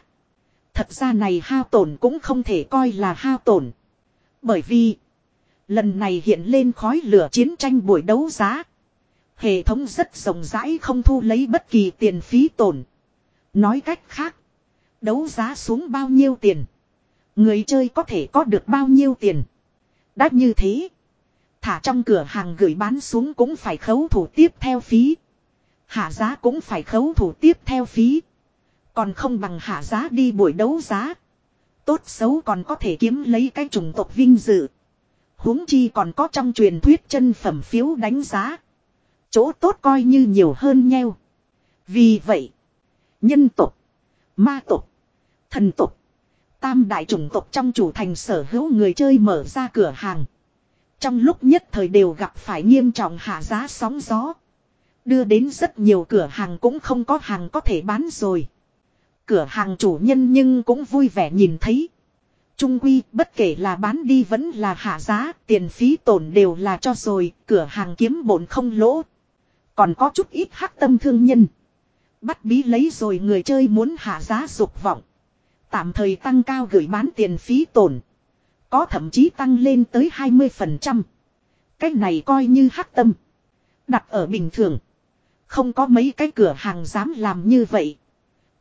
A: Thật ra này hao tổn cũng không thể coi là hao tổn. Bởi vì. Lần này hiện lên khói lửa chiến tranh buổi đấu giá. Hệ thống rất rộng rãi không thu lấy bất kỳ tiền phí tổn. Nói cách khác. Đấu giá xuống bao nhiêu tiền. Người chơi có thể có được bao nhiêu tiền. Đã như thế. Thả trong cửa hàng gửi bán xuống cũng phải khấu thủ tiếp theo phí. Hạ giá cũng phải khấu thủ tiếp theo phí. Còn không bằng hạ giá đi buổi đấu giá. Tốt xấu còn có thể kiếm lấy cái chủng tộc vinh dự. huống chi còn có trong truyền thuyết chân phẩm phiếu đánh giá. Chỗ tốt coi như nhiều hơn nheo. Vì vậy, nhân tộc, ma tộc, thần tộc, tam đại chủng tộc trong chủ thành sở hữu người chơi mở ra cửa hàng. Trong lúc nhất thời đều gặp phải nghiêm trọng hạ giá sóng gió. Đưa đến rất nhiều cửa hàng cũng không có hàng có thể bán rồi. Cửa hàng chủ nhân nhưng cũng vui vẻ nhìn thấy. Trung quy bất kể là bán đi vẫn là hạ giá, tiền phí tổn đều là cho rồi, cửa hàng kiếm bổn không lỗ. Còn có chút ít hắc tâm thương nhân. Bắt bí lấy rồi người chơi muốn hạ giá dục vọng. Tạm thời tăng cao gửi bán tiền phí tổn. Có thậm chí tăng lên tới 20%. Cái này coi như hắc tâm. Đặt ở bình thường. Không có mấy cái cửa hàng dám làm như vậy.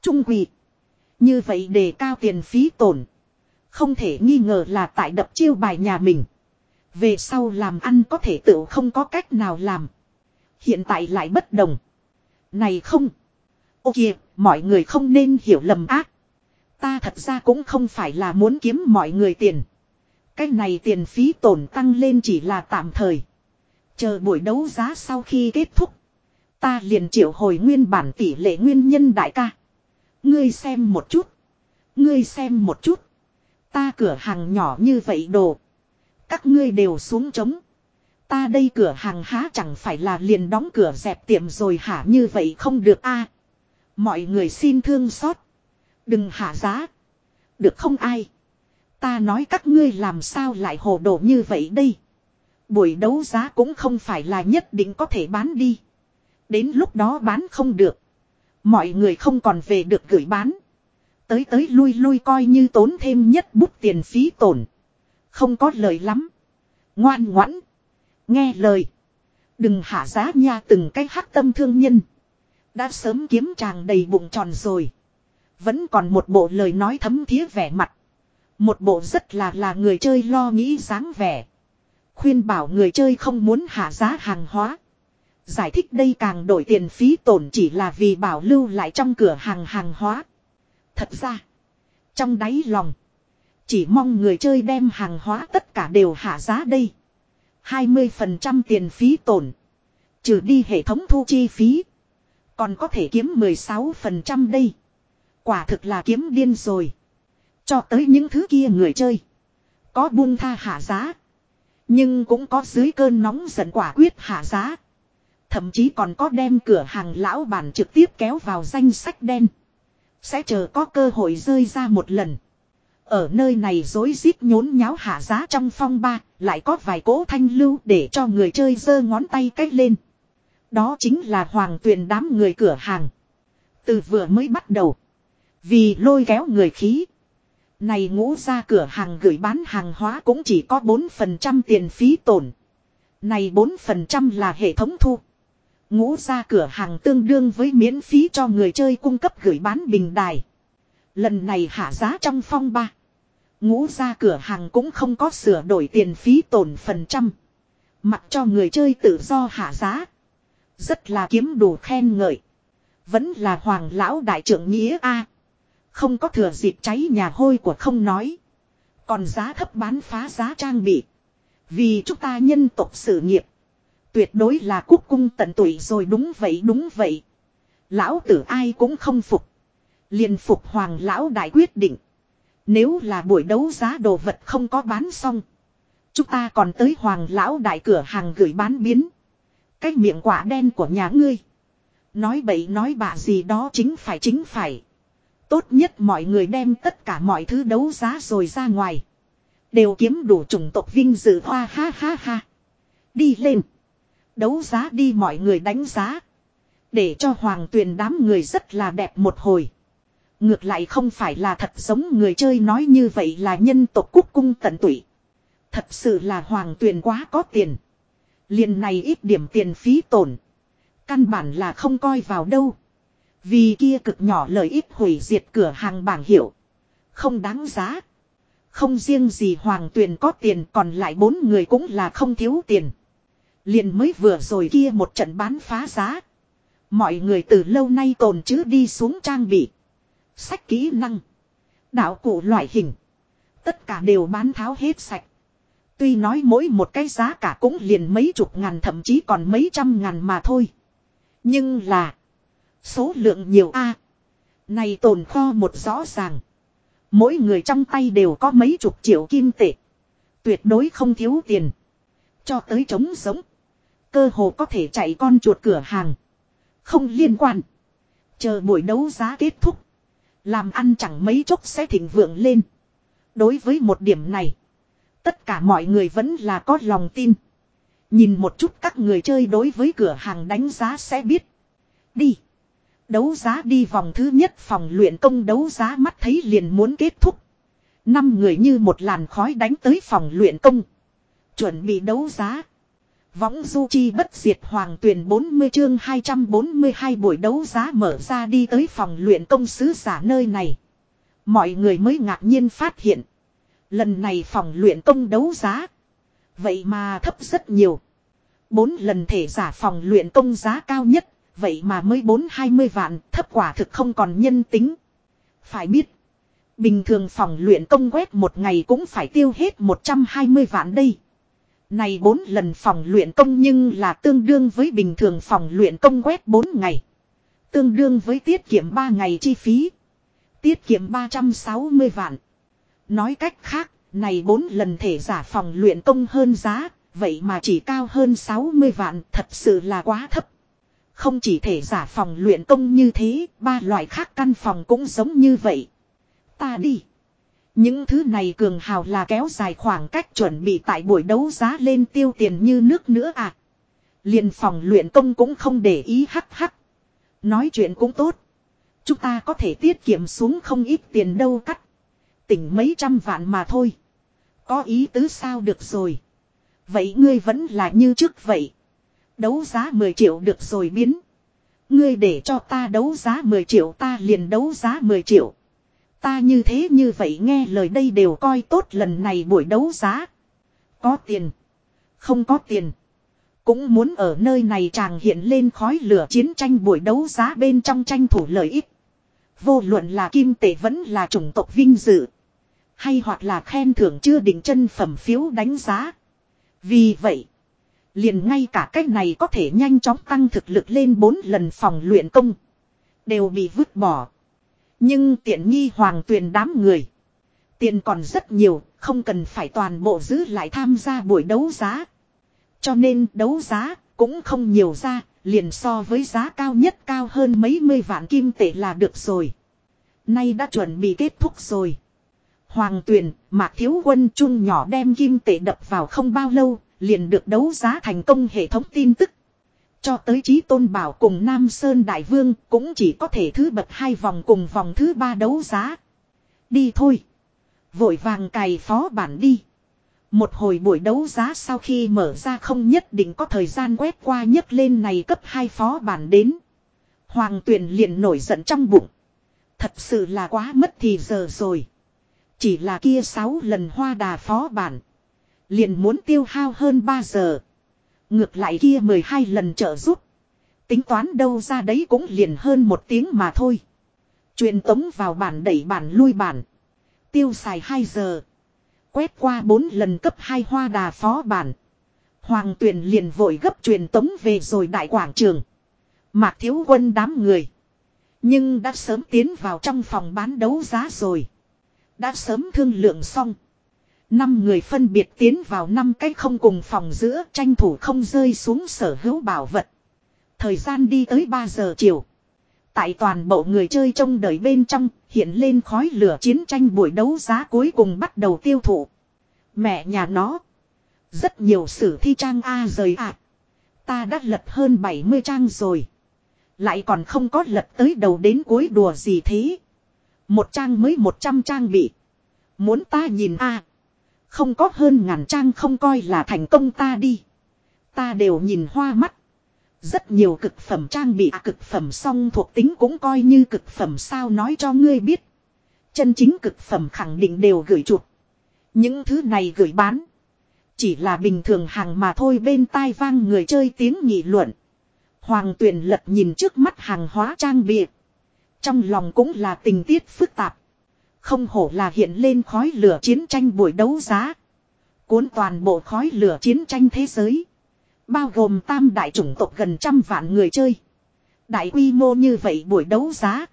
A: Trung quỷ. Như vậy đề cao tiền phí tổn. Không thể nghi ngờ là tại đập chiêu bài nhà mình. Về sau làm ăn có thể tự không có cách nào làm. Hiện tại lại bất đồng. Này không. Ô kìa, mọi người không nên hiểu lầm ác. Ta thật ra cũng không phải là muốn kiếm mọi người tiền. Cái này tiền phí tổn tăng lên chỉ là tạm thời. Chờ buổi đấu giá sau khi kết thúc. Ta liền triệu hồi nguyên bản tỷ lệ nguyên nhân đại ca. Ngươi xem một chút. Ngươi xem một chút. Ta cửa hàng nhỏ như vậy đồ. Các ngươi đều xuống trống. Ta đây cửa hàng há chẳng phải là liền đóng cửa dẹp tiệm rồi hả như vậy không được a Mọi người xin thương xót. Đừng hạ giá. Được không ai. Ta nói các ngươi làm sao lại hồ đồ như vậy đây. Buổi đấu giá cũng không phải là nhất định có thể bán đi. Đến lúc đó bán không được. Mọi người không còn về được gửi bán. Tới tới lui lui coi như tốn thêm nhất bút tiền phí tổn. Không có lời lắm. Ngoan ngoãn. Nghe lời. Đừng hạ giá nha từng cái hắc tâm thương nhân. Đã sớm kiếm chàng đầy bụng tròn rồi. Vẫn còn một bộ lời nói thấm thía vẻ mặt. Một bộ rất là là người chơi lo nghĩ dáng vẻ. Khuyên bảo người chơi không muốn hạ giá hàng hóa. Giải thích đây càng đổi tiền phí tổn chỉ là vì bảo lưu lại trong cửa hàng hàng hóa. Thật ra, trong đáy lòng, chỉ mong người chơi đem hàng hóa tất cả đều hạ giá đây. 20% tiền phí tổn. Trừ đi hệ thống thu chi phí. Còn có thể kiếm 16% đây. Quả thực là kiếm điên rồi. Cho tới những thứ kia người chơi. Có buông tha hạ giá. Nhưng cũng có dưới cơn nóng giận quả quyết hạ giá. Thậm chí còn có đem cửa hàng lão bản trực tiếp kéo vào danh sách đen. Sẽ chờ có cơ hội rơi ra một lần. Ở nơi này dối rít nhốn nháo hạ giá trong phong ba, lại có vài cỗ thanh lưu để cho người chơi giơ ngón tay cách lên. Đó chính là hoàng tuyền đám người cửa hàng. Từ vừa mới bắt đầu. Vì lôi kéo người khí. Này ngũ ra cửa hàng gửi bán hàng hóa cũng chỉ có 4% tiền phí tổn. Này 4% là hệ thống thu. Ngũ ra cửa hàng tương đương với miễn phí cho người chơi cung cấp gửi bán bình đài. Lần này hạ giá trong phong ba. Ngũ ra cửa hàng cũng không có sửa đổi tiền phí tổn phần trăm. Mặc cho người chơi tự do hạ giá. Rất là kiếm đủ khen ngợi. Vẫn là hoàng lão đại trưởng nghĩa A. Không có thừa dịp cháy nhà hôi của không nói. Còn giá thấp bán phá giá trang bị. Vì chúng ta nhân tộc sự nghiệp. Tuyệt đối là quốc cung tận tụy rồi đúng vậy đúng vậy. Lão tử ai cũng không phục. liền phục hoàng lão đại quyết định. Nếu là buổi đấu giá đồ vật không có bán xong. Chúng ta còn tới hoàng lão đại cửa hàng gửi bán biến. Cái miệng quả đen của nhà ngươi. Nói bậy nói bạ gì đó chính phải chính phải. Tốt nhất mọi người đem tất cả mọi thứ đấu giá rồi ra ngoài. Đều kiếm đủ chủng tộc vinh dự, hoa, ha ha ha. Đi lên. Đấu giá đi mọi người đánh giá. Để cho hoàng tuyền đám người rất là đẹp một hồi. Ngược lại không phải là thật giống người chơi nói như vậy là nhân tộc quốc cung tận tụy. Thật sự là hoàng tuyền quá có tiền. liền này ít điểm tiền phí tổn. Căn bản là không coi vào đâu. Vì kia cực nhỏ lợi ích hủy diệt cửa hàng bảng hiệu. Không đáng giá. Không riêng gì hoàng tuyền có tiền còn lại bốn người cũng là không thiếu tiền. Liền mới vừa rồi kia một trận bán phá giá. Mọi người từ lâu nay tồn chứ đi xuống trang bị. Sách kỹ năng. Đạo cụ loại hình. Tất cả đều bán tháo hết sạch. Tuy nói mỗi một cái giá cả cũng liền mấy chục ngàn thậm chí còn mấy trăm ngàn mà thôi. Nhưng là. Số lượng nhiều a Này tồn kho một rõ ràng. Mỗi người trong tay đều có mấy chục triệu kim tệ. Tuyệt đối không thiếu tiền. Cho tới trống sống. Cơ hồ có thể chạy con chuột cửa hàng. Không liên quan. Chờ buổi đấu giá kết thúc. Làm ăn chẳng mấy chốc sẽ thịnh vượng lên. Đối với một điểm này. Tất cả mọi người vẫn là có lòng tin. Nhìn một chút các người chơi đối với cửa hàng đánh giá sẽ biết. Đi. Đấu giá đi vòng thứ nhất phòng luyện công đấu giá mắt thấy liền muốn kết thúc. Năm người như một làn khói đánh tới phòng luyện công. Chuẩn bị đấu giá. Võng du chi bất diệt hoàng tuyển 40 chương 242 buổi đấu giá mở ra đi tới phòng luyện công sứ giả nơi này. Mọi người mới ngạc nhiên phát hiện. Lần này phòng luyện công đấu giá. Vậy mà thấp rất nhiều. Bốn lần thể giả phòng luyện công giá cao nhất. Vậy mà mới bốn hai mươi vạn thấp quả thực không còn nhân tính. Phải biết. Bình thường phòng luyện công quét một ngày cũng phải tiêu hết 120 vạn đây. Này bốn lần phòng luyện công nhưng là tương đương với bình thường phòng luyện công quét 4 ngày. Tương đương với tiết kiệm 3 ngày chi phí. Tiết kiệm 360 vạn. Nói cách khác, này bốn lần thể giả phòng luyện công hơn giá, vậy mà chỉ cao hơn 60 vạn, thật sự là quá thấp. Không chỉ thể giả phòng luyện công như thế, ba loại khác căn phòng cũng giống như vậy. Ta đi. Những thứ này cường hào là kéo dài khoảng cách chuẩn bị tại buổi đấu giá lên tiêu tiền như nước nữa à. liền phòng luyện công cũng không để ý hắc hắc. Nói chuyện cũng tốt. Chúng ta có thể tiết kiệm xuống không ít tiền đâu cắt. Tỉnh mấy trăm vạn mà thôi. Có ý tứ sao được rồi. Vậy ngươi vẫn là như trước vậy. Đấu giá 10 triệu được rồi biến. Ngươi để cho ta đấu giá 10 triệu, ta liền đấu giá 10 triệu. Ta như thế như vậy nghe lời đây đều coi tốt lần này buổi đấu giá. Có tiền. Không có tiền. Cũng muốn ở nơi này chàng hiện lên khói lửa chiến tranh buổi đấu giá bên trong tranh thủ lợi ích. Vô luận là kim tệ vẫn là chủng tộc vinh dự. Hay hoặc là khen thưởng chưa định chân phẩm phiếu đánh giá. Vì vậy. Liền ngay cả cách này có thể nhanh chóng tăng thực lực lên 4 lần phòng luyện công. Đều bị vứt bỏ. Nhưng tiện nghi hoàng tuyền đám người. Tiền còn rất nhiều, không cần phải toàn bộ giữ lại tham gia buổi đấu giá. Cho nên đấu giá cũng không nhiều ra, liền so với giá cao nhất cao hơn mấy mươi vạn kim tệ là được rồi. Nay đã chuẩn bị kết thúc rồi. Hoàng tuyền, mạc thiếu quân chung nhỏ đem kim tệ đập vào không bao lâu, liền được đấu giá thành công hệ thống tin tức. Cho tới trí tôn bảo cùng Nam Sơn Đại Vương cũng chỉ có thể thứ bậc hai vòng cùng vòng thứ ba đấu giá. Đi thôi. Vội vàng cày phó bản đi. Một hồi buổi đấu giá sau khi mở ra không nhất định có thời gian quét qua nhấc lên này cấp hai phó bản đến. Hoàng tuyển liền nổi giận trong bụng. Thật sự là quá mất thì giờ rồi. Chỉ là kia sáu lần hoa đà phó bản. Liền muốn tiêu hao hơn 3 giờ. Ngược lại kia 12 lần trợ giúp. Tính toán đâu ra đấy cũng liền hơn một tiếng mà thôi. Truyền tống vào bản đẩy bản lui bản. Tiêu xài 2 giờ. Quét qua 4 lần cấp 2 hoa đà phó bản. Hoàng tuyển liền vội gấp truyền tống về rồi đại quảng trường. Mạc thiếu quân đám người. Nhưng đã sớm tiến vào trong phòng bán đấu giá rồi. Đã sớm thương lượng xong. Năm người phân biệt tiến vào năm cái không cùng phòng giữa, tranh thủ không rơi xuống sở hữu bảo vật. Thời gian đi tới 3 giờ chiều. Tại toàn bộ người chơi trong đời bên trong, hiện lên khói lửa chiến tranh buổi đấu giá cuối cùng bắt đầu tiêu thụ. Mẹ nhà nó. Rất nhiều sử thi trang A rời ạ. Ta đã lật hơn 70 trang rồi. Lại còn không có lật tới đầu đến cuối đùa gì thế. Một trang mới 100 trang bị. Muốn ta nhìn a không có hơn ngàn trang không coi là thành công ta đi. Ta đều nhìn hoa mắt. Rất nhiều cực phẩm trang bị à, cực phẩm song thuộc tính cũng coi như cực phẩm sao nói cho ngươi biết. Chân chính cực phẩm khẳng định đều gửi chuột. Những thứ này gửi bán. Chỉ là bình thường hàng mà thôi bên tai vang người chơi tiếng nghị luận. Hoàng tuyển lật nhìn trước mắt hàng hóa trang bị. Trong lòng cũng là tình tiết phức tạp. Không hổ là hiện lên khói lửa chiến tranh buổi đấu giá. Cuốn toàn bộ khói lửa chiến tranh thế giới. Bao gồm tam đại chủng tộc gần trăm vạn người chơi. Đại quy mô như vậy buổi đấu giá.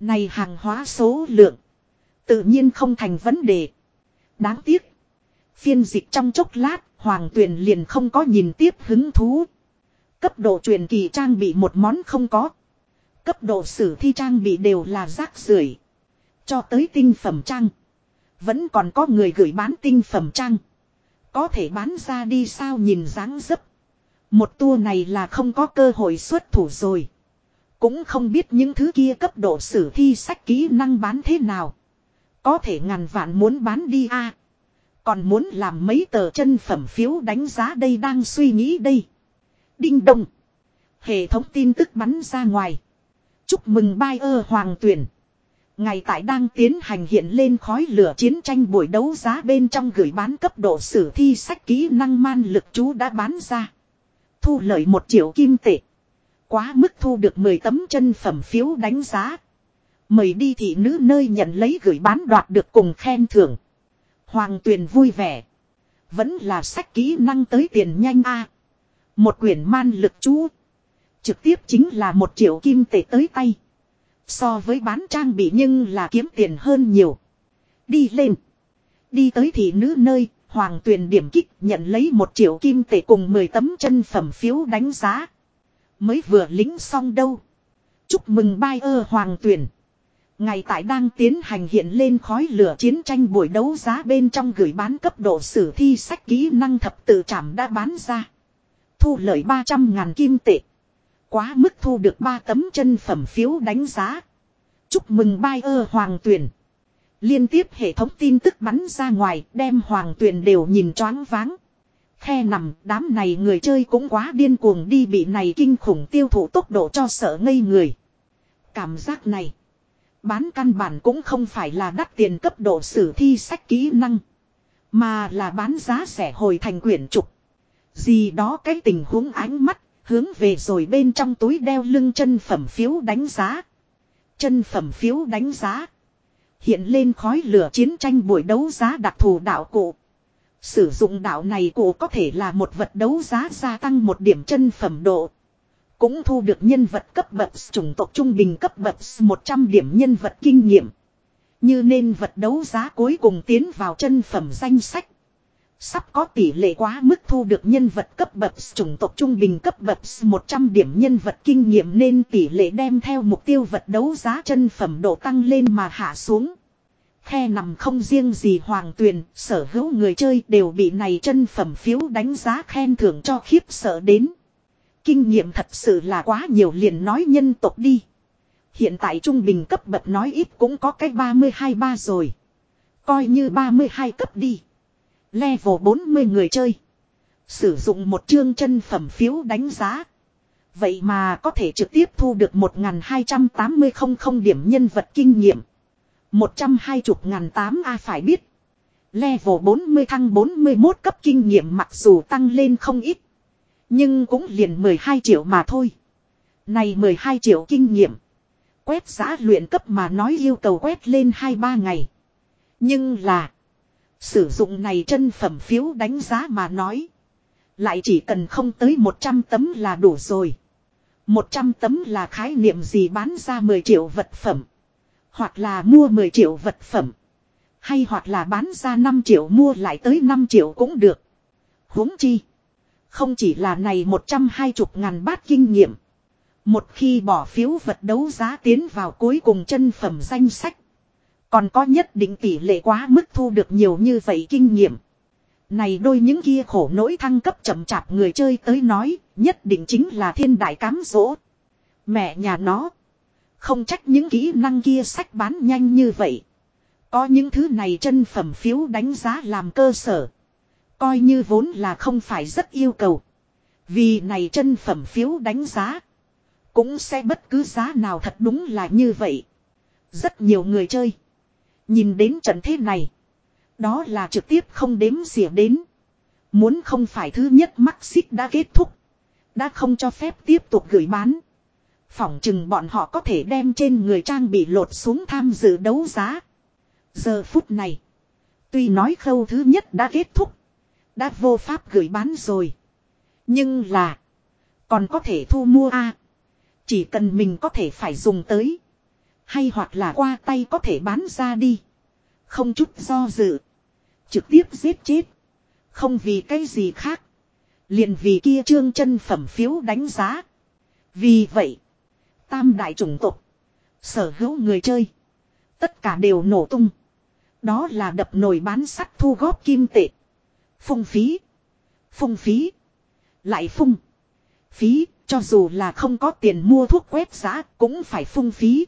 A: Này hàng hóa số lượng. Tự nhiên không thành vấn đề. Đáng tiếc. Phiên dịch trong chốc lát, Hoàng Tuyền liền không có nhìn tiếp hứng thú. Cấp độ truyền kỳ trang bị một món không có. Cấp độ sử thi trang bị đều là rác rưởi cho tới tinh phẩm trang. Vẫn còn có người gửi bán tinh phẩm trang. Có thể bán ra đi sao nhìn dáng dấp. Một tour này là không có cơ hội xuất thủ rồi. Cũng không biết những thứ kia cấp độ sử thi sách kỹ năng bán thế nào. Có thể ngàn vạn muốn bán đi a Còn muốn làm mấy tờ chân phẩm phiếu đánh giá đây đang suy nghĩ đây. Đinh đồng Hệ thống tin tức bắn ra ngoài. Chúc mừng bai ơ hoàng tuyển. Ngày tại đang tiến hành hiện lên khói lửa chiến tranh buổi đấu giá bên trong gửi bán cấp độ sử thi sách kỹ năng man lực chú đã bán ra. Thu lợi một triệu kim tệ. Quá mức thu được 10 tấm chân phẩm phiếu đánh giá. Mời đi thị nữ nơi nhận lấy gửi bán đoạt được cùng khen thưởng. Hoàng tuyền vui vẻ. Vẫn là sách kỹ năng tới tiền nhanh a Một quyển man lực chú. Trực tiếp chính là một triệu kim tệ tới tay. So với bán trang bị nhưng là kiếm tiền hơn nhiều. Đi lên. Đi tới thị nữ nơi, hoàng tuyền điểm kích nhận lấy một triệu kim tệ cùng 10 tấm chân phẩm phiếu đánh giá. Mới vừa lính xong đâu. Chúc mừng bai ơ hoàng tuyền. Ngày tại đang tiến hành hiện lên khói lửa chiến tranh buổi đấu giá bên trong gửi bán cấp độ sử thi sách kỹ năng thập tự trảm đã bán ra. Thu lợi 300 ngàn kim tệ. Quá mức thu được 3 tấm chân phẩm phiếu đánh giá. Chúc mừng bai ơ hoàng tuyển. Liên tiếp hệ thống tin tức bắn ra ngoài, đem hoàng tuyển đều nhìn choáng váng. Khe nằm, đám này người chơi cũng quá điên cuồng đi bị này kinh khủng tiêu thụ tốc độ cho sợ ngây người. Cảm giác này. Bán căn bản cũng không phải là đắt tiền cấp độ sử thi sách kỹ năng. Mà là bán giá rẻ hồi thành quyển trục. Gì đó cái tình huống ánh mắt Hướng về rồi bên trong túi đeo lưng chân phẩm phiếu đánh giá. Chân phẩm phiếu đánh giá. Hiện lên khói lửa chiến tranh buổi đấu giá đặc thù đạo cụ. Sử dụng đạo này cụ có thể là một vật đấu giá gia tăng một điểm chân phẩm độ. Cũng thu được nhân vật cấp bậc, chủng tộc trung bình cấp bậc 100 điểm nhân vật kinh nghiệm. Như nên vật đấu giá cuối cùng tiến vào chân phẩm danh sách. Sắp có tỷ lệ quá mức thu được nhân vật cấp bậc chủng tộc trung bình cấp bậc 100 điểm nhân vật kinh nghiệm nên tỷ lệ đem theo mục tiêu vật đấu giá chân phẩm độ tăng lên mà hạ xuống. Khe nằm không riêng gì hoàng tuyền, sở hữu người chơi đều bị này chân phẩm phiếu đánh giá khen thưởng cho khiếp sợ đến. Kinh nghiệm thật sự là quá nhiều liền nói nhân tộc đi. Hiện tại trung bình cấp bậc nói ít cũng có cái 32 ba rồi. Coi như 32 cấp đi. Level 40 người chơi. Sử dụng một chương chân phẩm phiếu đánh giá. Vậy mà có thể trực tiếp thu được 1280 không điểm nhân vật kinh nghiệm. 120 ngàn 8 A phải biết. Level 40 thăng 41 cấp kinh nghiệm mặc dù tăng lên không ít. Nhưng cũng liền 12 triệu mà thôi. Này 12 triệu kinh nghiệm. Quét giã luyện cấp mà nói yêu cầu quét lên 2-3 ngày. Nhưng là. Sử dụng này chân phẩm phiếu đánh giá mà nói. Lại chỉ cần không tới 100 tấm là đủ rồi. 100 tấm là khái niệm gì bán ra 10 triệu vật phẩm. Hoặc là mua 10 triệu vật phẩm. Hay hoặc là bán ra 5 triệu mua lại tới 5 triệu cũng được. huống chi. Không chỉ là này 120 ngàn bát kinh nghiệm. Một khi bỏ phiếu vật đấu giá tiến vào cuối cùng chân phẩm danh sách. Còn có nhất định tỷ lệ quá mức thu được nhiều như vậy kinh nghiệm. Này đôi những kia khổ nỗi thăng cấp chậm chạp người chơi tới nói, nhất định chính là thiên đại cám dỗ. Mẹ nhà nó. Không trách những kỹ năng kia sách bán nhanh như vậy. Có những thứ này chân phẩm phiếu đánh giá làm cơ sở. Coi như vốn là không phải rất yêu cầu. Vì này chân phẩm phiếu đánh giá. Cũng sẽ bất cứ giá nào thật đúng là như vậy. Rất nhiều người chơi. Nhìn đến trận thế này. Đó là trực tiếp không đếm xỉa đến. Muốn không phải thứ nhất mắc xích đã kết thúc. Đã không cho phép tiếp tục gửi bán. Phỏng chừng bọn họ có thể đem trên người trang bị lột xuống tham dự đấu giá. Giờ phút này. Tuy nói khâu thứ nhất đã kết thúc. Đã vô pháp gửi bán rồi. Nhưng là. Còn có thể thu mua a Chỉ cần mình có thể phải dùng tới. Hay hoặc là qua tay có thể bán ra đi. Không chút do dự. Trực tiếp giết chết. Không vì cái gì khác. liền vì kia trương chân phẩm phiếu đánh giá. Vì vậy. Tam đại chủng tộc. Sở hữu người chơi. Tất cả đều nổ tung. Đó là đập nồi bán sắt thu góp kim tệ. Phung phí. Phung phí. Lại phung. Phí, cho dù là không có tiền mua thuốc quét giá cũng phải phung phí.